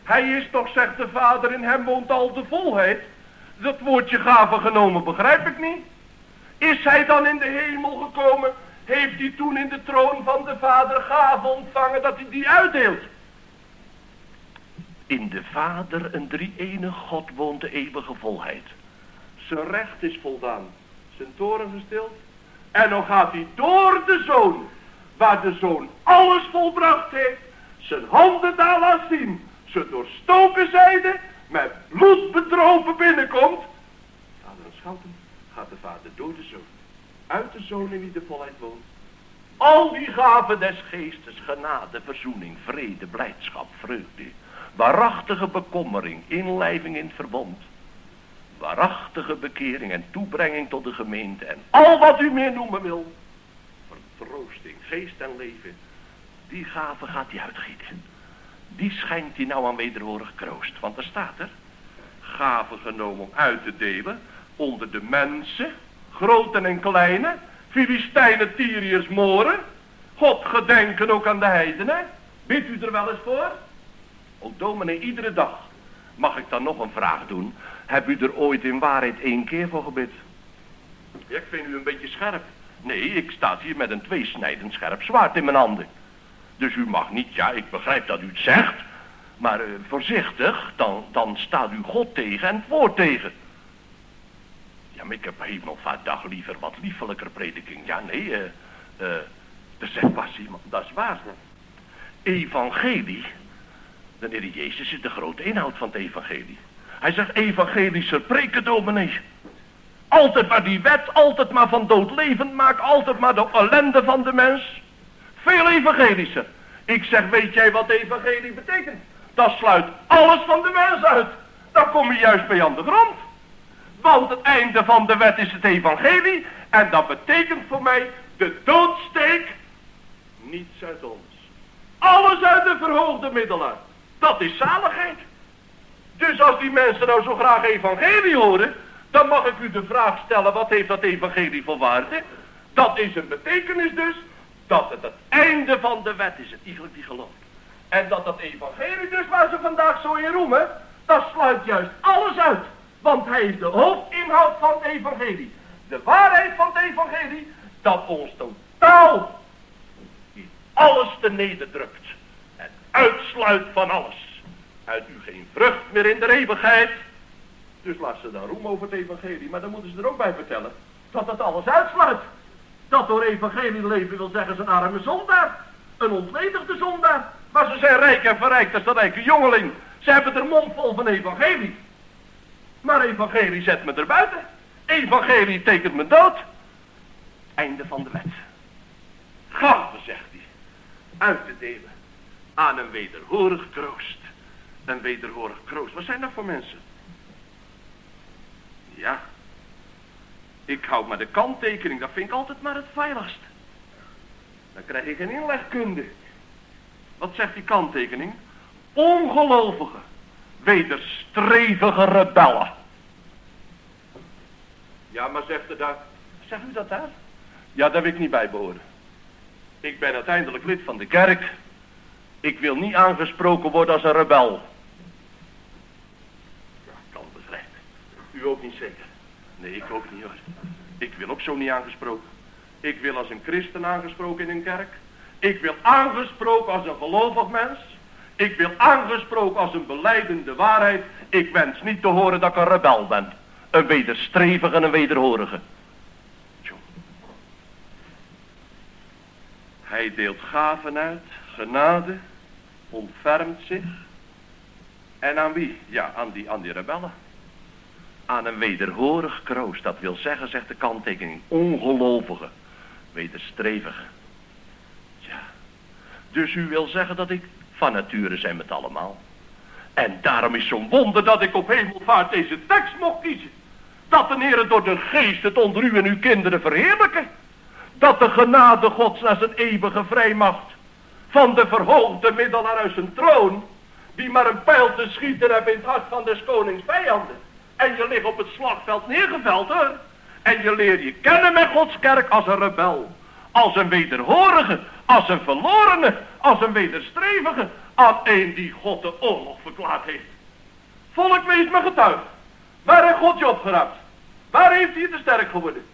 Hij is toch, zegt de vader, in hem woont al de volheid. Dat woordje gaven genomen begrijp ik niet. Is hij dan in de hemel gekomen? Heeft hij toen in de troon van de vader gaven ontvangen dat hij die uitdeelt? In de vader een drie-enig God woont de eeuwige volheid. Zijn recht is voldaan zijn toren gestild. En dan gaat hij door de zoon, waar de zoon alles volbracht heeft, zijn handen daar laat zien, ze doorstoken zijde, met bloed bedropen binnenkomt. Vader en schanten gaat de vader door de zoon, uit de zoon in wie de volheid woont. Al die gaven des geestes, genade, verzoening, vrede, blijdschap, vreugde, waarachtige bekommering, inlijving in het verbond, waarachtige bekering en toebrenging tot de gemeente en al wat u meer noemen wil. Vertroosting, geest en leven. Die gave gaat hij uitgieten. Die schijnt hij nou aan wederhorig kroost. Want er staat er. Gave genomen om uit te delen onder de mensen. grote en kleine, Filistijnen, Tyriërs, Moren. God gedenken ook aan de heidenen. Bidt u er wel eens voor? O dominee, iedere dag. Mag ik dan nog een vraag doen? Heb u er ooit in waarheid één keer voor gebid? Ja, ik vind u een beetje scherp. Nee, ik sta hier met een tweesnijdend scherp zwaard in mijn handen. Dus u mag niet, ja, ik begrijp dat u het zegt. Maar uh, voorzichtig, dan, dan staat u God tegen en het woord tegen. Ja, maar ik heb hemelvaartdag liever wat liefelijker prediking. Ja, nee, eh, uh, uh, er zegt pas iemand, dat is waar. Evangelie, de Heer Jezus is de grote inhoud van het evangelie. Hij zegt evangelische preken dominee. Altijd maar die wet, altijd maar van dood levend maken, altijd maar de ellende van de mens. Veel evangelischer. Ik zeg, weet jij wat evangelie betekent? Dat sluit alles van de mens uit. Dan kom je juist bij aan de grond. Want het einde van de wet is het evangelie. En dat betekent voor mij de doodsteek. Niets uit ons. Alles uit de verhoogde middelen. Dat is zaligheid. Dus als die mensen nou zo graag evangelie horen, dan mag ik u de vraag stellen, wat heeft dat evangelie voor waarde? Dat is een betekenis dus, dat het het einde van de wet is, het iegelijk die gelooft. En dat dat evangelie dus waar ze vandaag zo in roemen, dat sluit juist alles uit. Want hij is de hoofdinhoud van het evangelie. De waarheid van het evangelie, dat ons totaal alles te nederdrukt. Uitsluit van alles. Uit u geen vrucht meer in de eeuwigheid. Dus laat ze dan roem over het evangelie. Maar dan moeten ze er ook bij vertellen dat dat alles uitsluit. Dat door evangelie leven wil zeggen ze een arme zondaar. Een ontledigde zondaar. Maar ze zijn rijk en verrijkt als de rijke jongeling. Ze hebben er mond vol van evangelie. Maar evangelie zet me er buiten. Evangelie tekent me dood. Einde van de wet. Gaven, zegt hij, uit te delen aan een wederhorig kroost. Een wederhorig kroost. Wat zijn dat voor mensen? Ja, ik hou maar de kanttekening, dat vind ik altijd maar het veiligst. Dan krijg ik een inlegkunde. Wat zegt die kanttekening? Ongelovige, wederstrevige rebellen. Ja, maar zegt u daar, zegt u dat daar? Ja, daar wil ik niet bij behoren. Ik ben uiteindelijk lid van de kerk. Ik wil niet aangesproken worden als een rebel. Ja, kan begrijpen. U ook niet zeker? Nee, ik ook niet hoor. Ik wil ook zo niet aangesproken. Ik wil als een christen aangesproken in een kerk. Ik wil aangesproken als een gelovig mens. Ik wil aangesproken als een beleidende waarheid. Ik wens niet te horen dat ik een rebel ben. Een wederstrevige en een wederhorige. Hij deelt gaven uit, genade, ontfermt zich. En aan wie? Ja, aan die, aan die rebellen. Aan een wederhorig kroost. Dat wil zeggen, zegt de kanttekening, ongelovige, wederstrevige. Ja. Dus u wil zeggen dat ik van nature zijn met allemaal. En daarom is zo'n wonder dat ik op hemelvaart deze tekst mocht kiezen. Dat de Heer door de geest het onder u en uw kinderen verheerlijken. Dat de genade gods naar zijn eeuwige vrijmacht van de verhoogde middelaar uit zijn troon, die maar een pijl te schieten heeft in het hart van des konings vijanden. En je ligt op het slagveld neergeveld hoor. En je leert je kennen met Gods kerk als een rebel. Als een wederhorige, als een verlorene, als een wederstrevige. Aan een die God de oorlog verklaard heeft. Volk, wees me getuige. Waar heeft God je opgeruimd? Waar heeft hij te sterk geworden?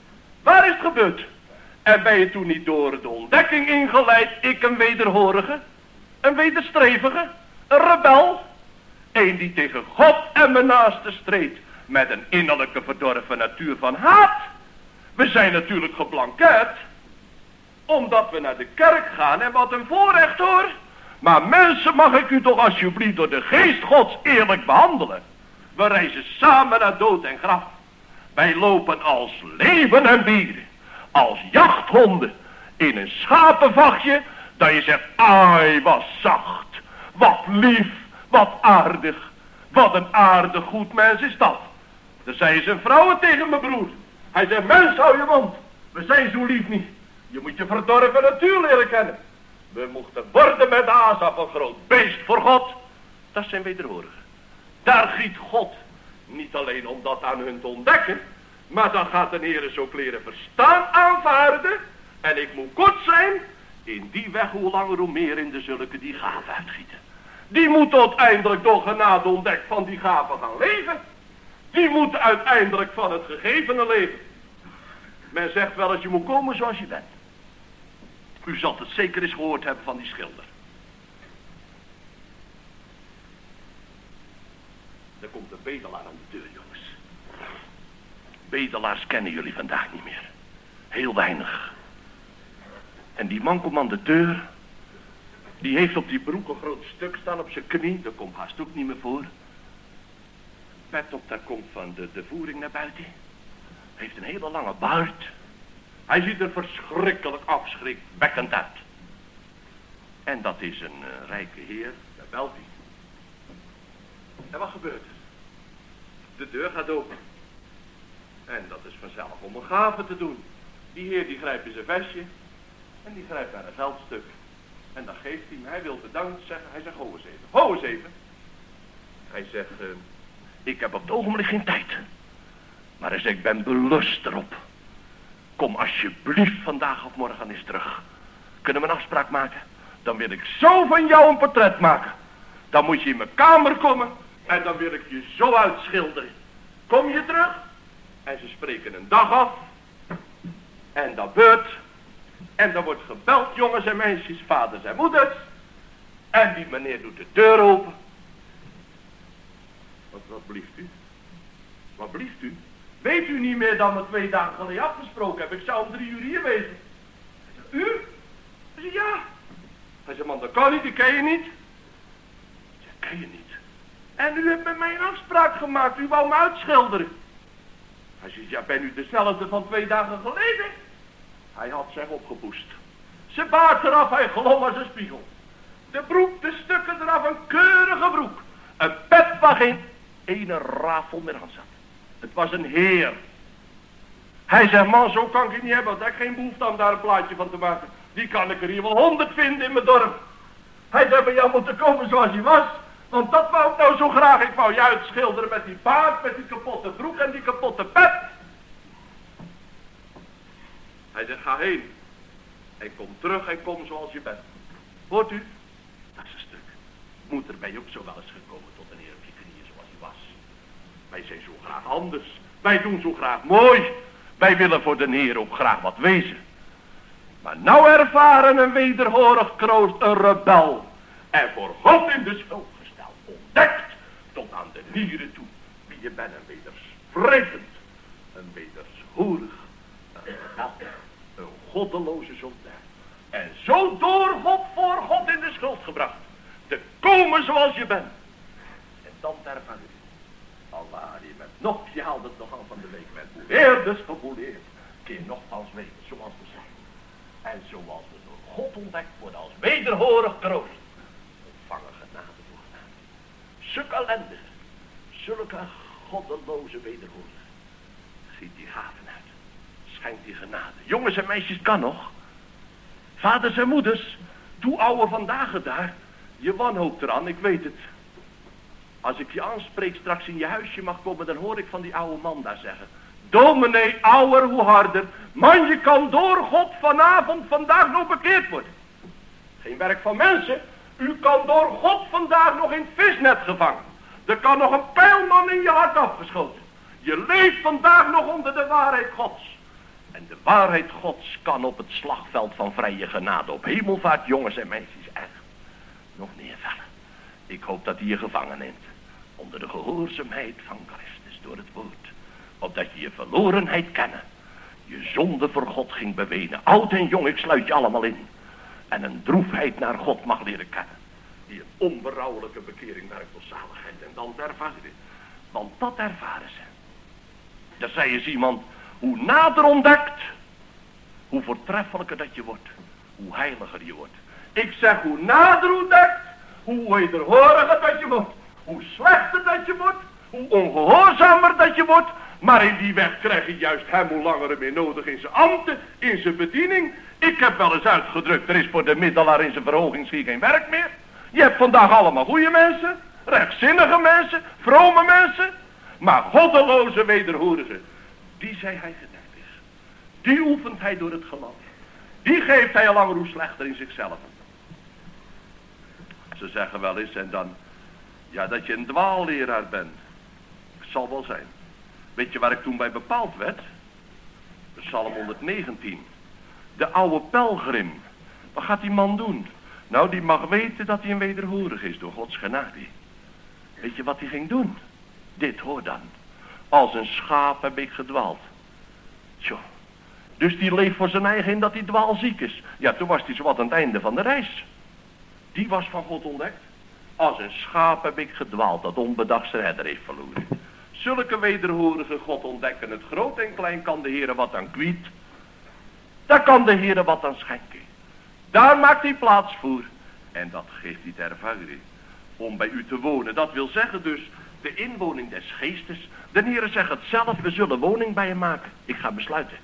Waar is het gebeurd? En ben je toen niet door de ontdekking ingeleid, ik een wederhorige, een wederstrevige, een rebel, een die tegen God en mijn naaste streed, met een innerlijke verdorven natuur van haat. We zijn natuurlijk geblankeerd, omdat we naar de kerk gaan en wat een voorrecht hoor. Maar mensen mag ik u toch alsjeblieft door de geest gods eerlijk behandelen. We reizen samen naar dood en graf. Wij lopen als leven en bieren als jachthonden in een schapenvachtje, dat je zegt, ai, wat zacht, wat lief, wat aardig, wat een aardig goed mens is dat. Dan zei zijn vrouwen tegen mijn broer. Hij zegt, mens, hou je mond, we zijn zo lief niet. Je moet je verdorven natuur leren kennen. We mochten worden met Azaf een groot beest voor God. Dat zijn wederhorigen. Daar giet God niet alleen om dat aan hun te ontdekken, Maar dan gaat de Heer zo leren verstaan aanvaarden. En ik moet kort zijn. In die weg hoe langer hoe meer in de zulke die gaven uitgieten. Die moeten uiteindelijk door genade ontdekt van die gaven gaan leven. Die moeten uiteindelijk van het gegevene leven. Men zegt wel eens je moet komen zoals je bent. U zult het zeker eens gehoord hebben van die schilder. Er komt een bedelaar aan. Bedelaars kennen jullie vandaag niet meer. Heel weinig. En die man de deur. Die heeft op die broek een groot stuk staan op zijn knie. Dat komt haast ook niet meer voor. Pet op, daar komt van de, de voering naar buiten. Heeft een hele lange baard. Hij ziet er verschrikkelijk afschrikwekkend uit. En dat is een uh, rijke heer, daar belt. En wat gebeurt er? De deur gaat open. En dat is vanzelf om een gave te doen. Die heer die grijpt in zijn vestje. En die grijpt naar een geldstuk. En dan geeft hij hem. Hij wil bedankt zeggen. Hij zegt, ho eens even. Ho eens even. Hij zegt, uh, ik heb op het ogenblik geen tijd. Maar hij zegt, ik ben belust erop. Kom alsjeblieft vandaag of morgen eens terug. Kunnen we een afspraak maken? Dan wil ik zo van jou een portret maken. Dan moet je in mijn kamer komen. En dan wil ik je zo uitschilderen. Kom je terug? En ze spreken een dag af. En dat beurt. En dan wordt gebeld, jongens en meisjes, vaders en moeders. En die meneer doet de deur open. Wat, wat blieft u? Wat blieft u? Weet u niet meer dan we twee dagen geleden afgesproken hebben? Ik zou om drie uur hier wezen. U? Hij zei, ja. Hij zei, man, dat kan niet, die ken je niet. Ik zei, ken je niet? En u hebt met mij een afspraak gemaakt, u wou me uitschilderen. Hij zei, ja, ben u dezelfde van twee dagen geleden? Hij had zich opgepoest. Zijn baard eraf, hij glom als een spiegel. De broek, de stukken eraf, een keurige broek. Een pet waar geen ene rafel meer aan zat. Het was een heer. Hij zei, man, zo kan ik het niet hebben. Want ik geen behoefte om daar een plaatje van te maken. Die kan ik er hier wel honderd vinden in mijn dorp. Hij zei, bij jou moeten komen zoals je was. Want dat wou ik nou zo graag. Ik wou je uitschilderen met die baard, met die kapotte broek en die kapotte pet. Hij zegt, ga heen. En kom terug en kom zoals je bent. Hoort u? Dat is een stuk. Moet er bij ook zo wel eens gekomen tot een heer op je knieën zoals hij was. Wij zijn zo graag anders. Wij doen zo graag mooi. Wij willen voor de Heer ook graag wat wezen. Maar nou ervaren een wederhorig kroost een rebel. En voor God in de schuld tot aan de nieren toe. Wie je bent een wedersprekend. Een wedershoerig. Een rebel. Een goddeloze zondaar. En zo door God voor God in de schuld gebracht. Te komen zoals je bent. En dan ervaren Allah, die met nog, je haalt het nog al van de week met boeleerders geboeleerd. Je nogthans weten zoals we zijn. En zoals we door God ontdekt worden als wederhorig troost. Ontvangen genade voor genade. Zulke ellende. Zulke goddeloze wederhorig. Giet die gaven uit. Schenk die genade. Jongens en meisjes, kan nog. Vaders en moeders. Doe ouwe vandaag daar. Je wanhoopt eraan, ik weet het. Als ik je aanspreek straks in je huisje mag komen, dan hoor ik van die oude man daar zeggen. Dominee, ouder, hoe harder. Man, je kan door God vanavond, vandaag nog bekeerd worden. Geen werk van mensen. U kan door God vandaag nog in visnet gevangen. Er kan nog een pijlman in je hart afgeschoten. Je leeft vandaag nog onder de waarheid Gods. En de waarheid Gods kan op het slagveld van vrije genade op hemelvaart, jongens en meisjes, echt nog neervallen. Ik hoop dat hij je gevangen neemt. Onder de gehoorzaamheid van Christus door het woord. Opdat je je verlorenheid kennen. Je zonde voor God ging bewenen. Oud en jong, ik sluit je allemaal in. En een droefheid naar God mag leren kennen. Die een onberouwelijke bekering werkt tot zaligheid. En dan ervaren ze Want dat ervaren ze. Daar zei eens iemand. Hoe nader ontdekt. Hoe voortreffelijker dat je wordt. Hoe heiliger je wordt. Ik zeg hoe nader ontdekt. Hoe wederhoriger dat je wordt. Hoe slechter dat je wordt. Hoe ongehoorzamer dat je wordt. Maar in die weg krijg je juist hem hoe langer meer nodig in zijn ambten, in zijn bediening. Ik heb wel eens uitgedrukt, er is voor de middelaar in zijn verhoging geen werk meer. Je hebt vandaag allemaal goede mensen, rechtzinnige mensen, vrome mensen. Maar goddeloze wederhoerigen, die zei hij gedekt is. Die oefent hij door het geloof. Die geeft hij al langer hoe slechter in zichzelf. Ze zeggen wel eens en dan, ja dat je een dwaalleraar bent. Zal wel zijn. Weet je waar ik toen bij bepaald werd? Psalm 119. De oude pelgrim. Wat gaat die man doen? Nou, die mag weten dat hij een wederhorig is door Gods genade. Weet je wat hij ging doen? Dit hoor dan. Als een schaap heb ik gedwaald. Tjo. Dus die leeft voor zijn eigen in dat hij dwaalziek is. Ja, toen was hij zo wat aan het einde van de reis. Die was van God ontdekt. Als een schaap heb ik gedwaald dat onbedacht zijn herder heeft verloren. Zulke wederhorige God ontdekken het groot en klein kan de Heer wat aan kwiet. Daar kan de Heer wat aan schenken. Daar maakt hij plaats voor. En dat geeft hij ter ervaring. Om bij u te wonen. Dat wil zeggen dus de inwoning des geestes. De Heer zegt het zelf. We zullen woning bij hem maken. Ik ga besluiten.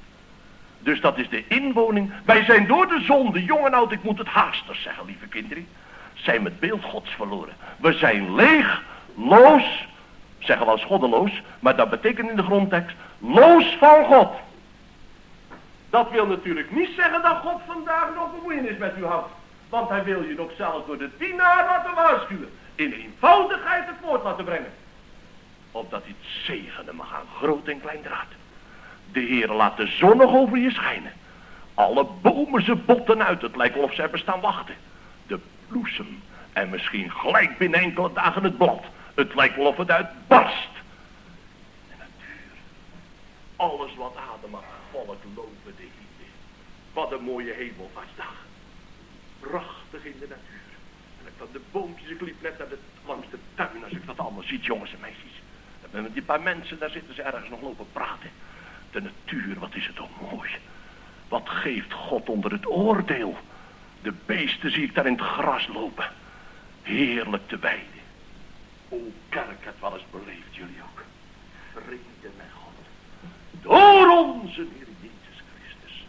Dus dat is de inwoning. Wij zijn door de zonde, jong en oud, ik moet het haastig zeggen, lieve kinderen. Zijn met beeld gods verloren. We zijn leeg, loos, zeggen we als goddeloos. Maar dat betekent in de grondtekst, loos van God. Dat wil natuurlijk niet zeggen dat God vandaag nog bemoeienis met u houdt. Want hij wil je nog zelfs door de dienaar laten waarschuwen. In eenvoudigheid het woord laten brengen. Opdat hij het zegenen mag aan groot en klein draad. De Heer laat de zon nog over je schijnen. Alle bomen ze botten uit. Het lijkt wel of ze hebben staan wachten. De bloesem. En misschien gelijk binnen enkele dagen het blad. Het lijkt wel of het uitbarst. De natuur. Alles wat adem volk lopen de Heer. Wat een mooie hemelvaartsdag. Prachtig in de natuur. En ik van de boompjes, ik liep net naar de, langs de tuin als ik dat allemaal ziet, jongens en meisjes. En met die paar mensen, daar zitten ze ergens nog lopen praten. De natuur, wat is het toch mooi. Wat geeft God onder het oordeel. De beesten zie ik daar in het gras lopen. Heerlijk te weiden. O kerk, het wel eens beleefd, jullie ook. Vrede met God. Door onze Heer Jezus Christus.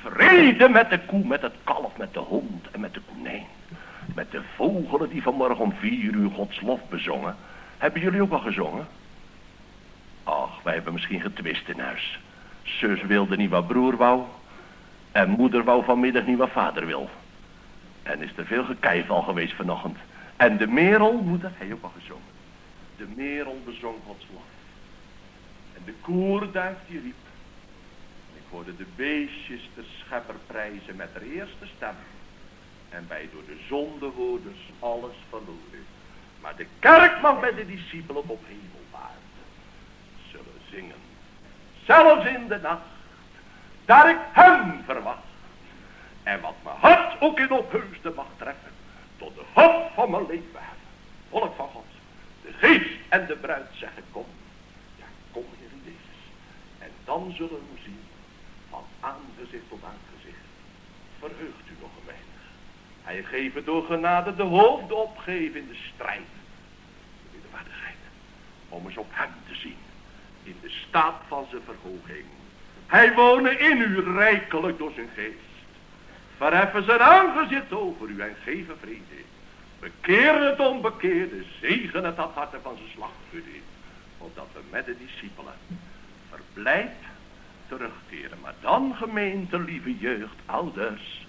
Vrede met de koe, met het kalf, met de hond en met de konijn. Met de vogelen die vanmorgen om vier uur Gods lof bezongen. Hebben jullie ook al gezongen? Ach, wij hebben misschien getwist in huis. Zus wilde niet wat broer wou. En moeder wou vanmiddag niet wat vader wil. En is er veel gekijf geweest vanochtend. En de merel, moeder, hij ook al gezongen. De merel bezong Gods lof. En de koerduif die riep. Ik hoorde de beestjes de schepper prijzen met de eerste stem. En wij door de zondehoorders alles verloren. Maar de kerk mag bij de discipelen op hemelvaart zullen zingen. Zelfs in de nacht, daar ik hem verwacht. En wat mijn hart ook in opheusde mag treffen, mijn leven hebben. Volk van God, de geest en de bruid zeggen kom. Ja, kom Heer Jezus. En dan zullen we zien, van aangezicht tot aangezicht. Verheugt u nog een weinig. Hij geeft door genade de hoofden opgeven in de strijd. In de waardigheid. Om eens op hem te zien in de staat van zijn verhoging. Hij wonen in u rijkelijk door zijn geest. Verheffen zijn aangezicht over u en geven vrede. Bekeer het onbekeerde, zegen het harte van zijn slachtkudde. Opdat we met de discipelen verblijd terugkeren. Maar dan gemeente, lieve jeugd, ouders,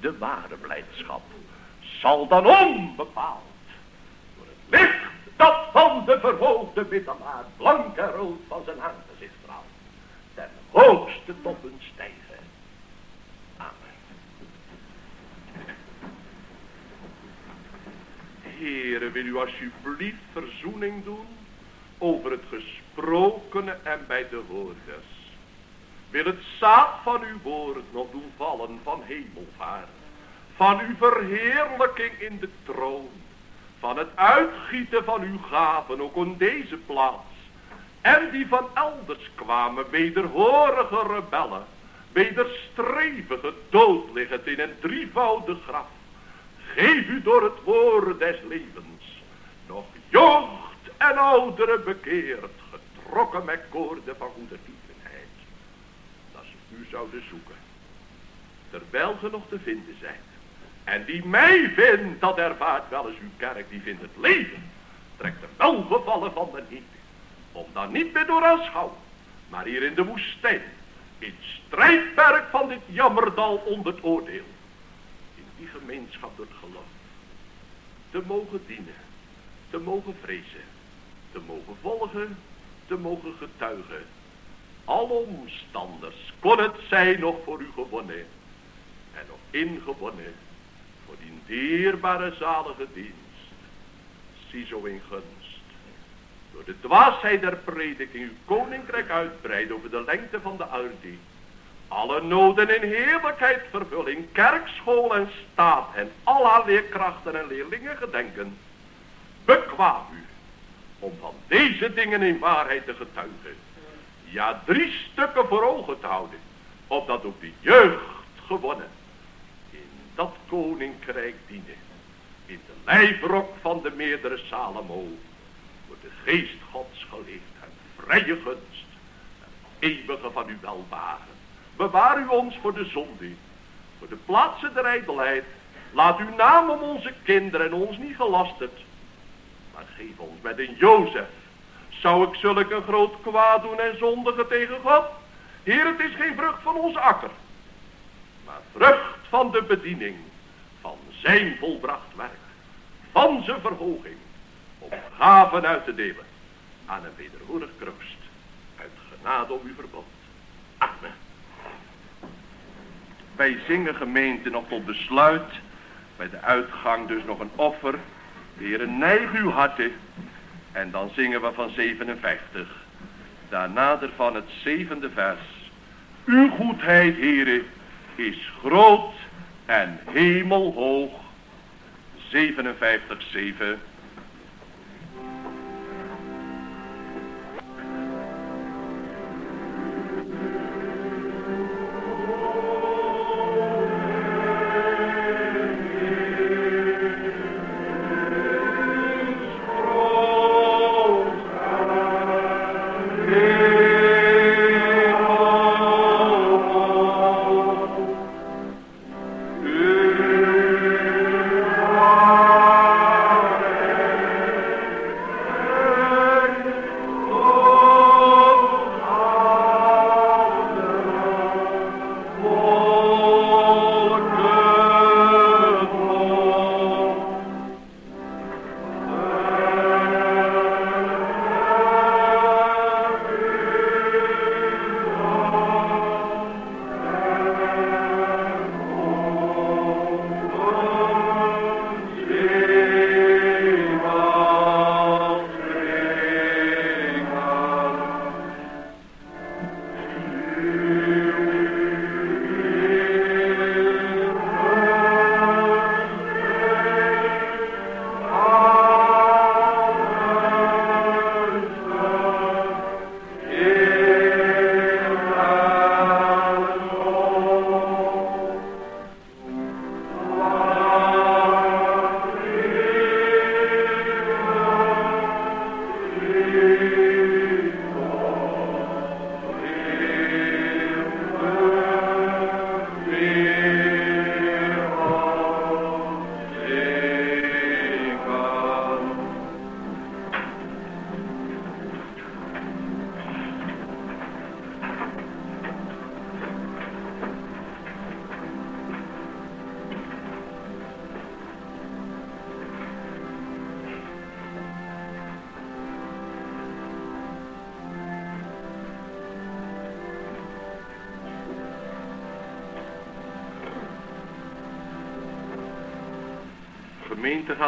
de ware blijdschap zal dan onbepaald door het licht dat van de verhoogde middelaar blank en rood van zijn aangezicht straalt. Ten hoogste toppen. Amen. Heere, wil u alsjeblieft verzoening doen over het gesprokene en bij de hoorders. Wil het zaad van uw woord nog doen vallen van hemelvaart. Van uw verheerlijking in de troon van het uitgieten van uw gaven ook in deze plaats. En die van elders kwamen, wederhorige rebellen, wederstrevige doodliggend in een drievoudig graf. Geef u door het woord des levens, nog jeugd en ouderen bekeerd, getrokken met koorden van goedertierenheid. Dat ze u zouden zoeken, terwijl ze nog te vinden zijn en die mij vindt, dat ervaart wel eens uw kerk, die vindt het leven. Trekt er welgevallen van de niet. Om dan niet meer door aanschouwen. Maar hier in de woestijn, in strijdperk van dit jammerdal onder het oordeel, in die gemeenschap door te mogen dienen, te mogen vrezen, te mogen volgen, te mogen getuigen. Alle omstanders kon het zijn nog voor u gewonnen en nog ingewonnen voor die dierbare zalige dienst. Zie zo in gunst. Door de dwaasheid der prediking uw koninkrijk uitbreiden over de lengte van de aarde. Alle noden in heerlijkheid vervulling, kerkschool en staat en al haar leerkrachten en leerlingen gedenken. Bekwaam u om van deze dingen in waarheid te getuigen. Ja, drie stukken voor ogen te houden, opdat ook de jeugd gewonnen in dat koninkrijk dienen. In de lijfrok van de meerdere Salomo, voor de geest gods geleefd en vrije gunst, en eeuwige van uw welwagen. Bewaar u ons voor de zonde, voor de plaatsen der ijdelheid. Laat uw naam om onze kinderen en ons niet gelasterd. Maar geef ons met een Jozef. Zou ik zulke groot kwaad doen en zondigen tegen God? Heer, het is geen vrucht van ons akker. Maar vrucht van de bediening. Van zijn volbracht werk. Van zijn verhoging. Om gaven uit te delen. Aan een wederhorig kroost. Uit genade om uw verbond. Amen. Wij zingen gemeente nog tot besluit. Bij de uitgang dus nog een offer. Heere, neig uw harten. En dan zingen we van 57. Daarna van het zevende vers. Uw goedheid, Heere, is groot en hemelhoog. 57, 7.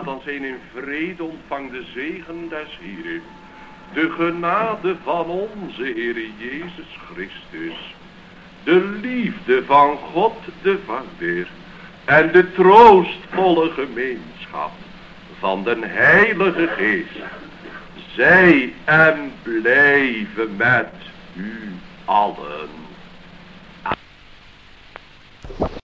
Dan zijn in vrede ontvang de zegen des Heren. De genade van onze Heere Jezus Christus. De liefde van God de Vader. En de troostvolle gemeenschap van de Heilige Geest. Zij en blijven met u allen.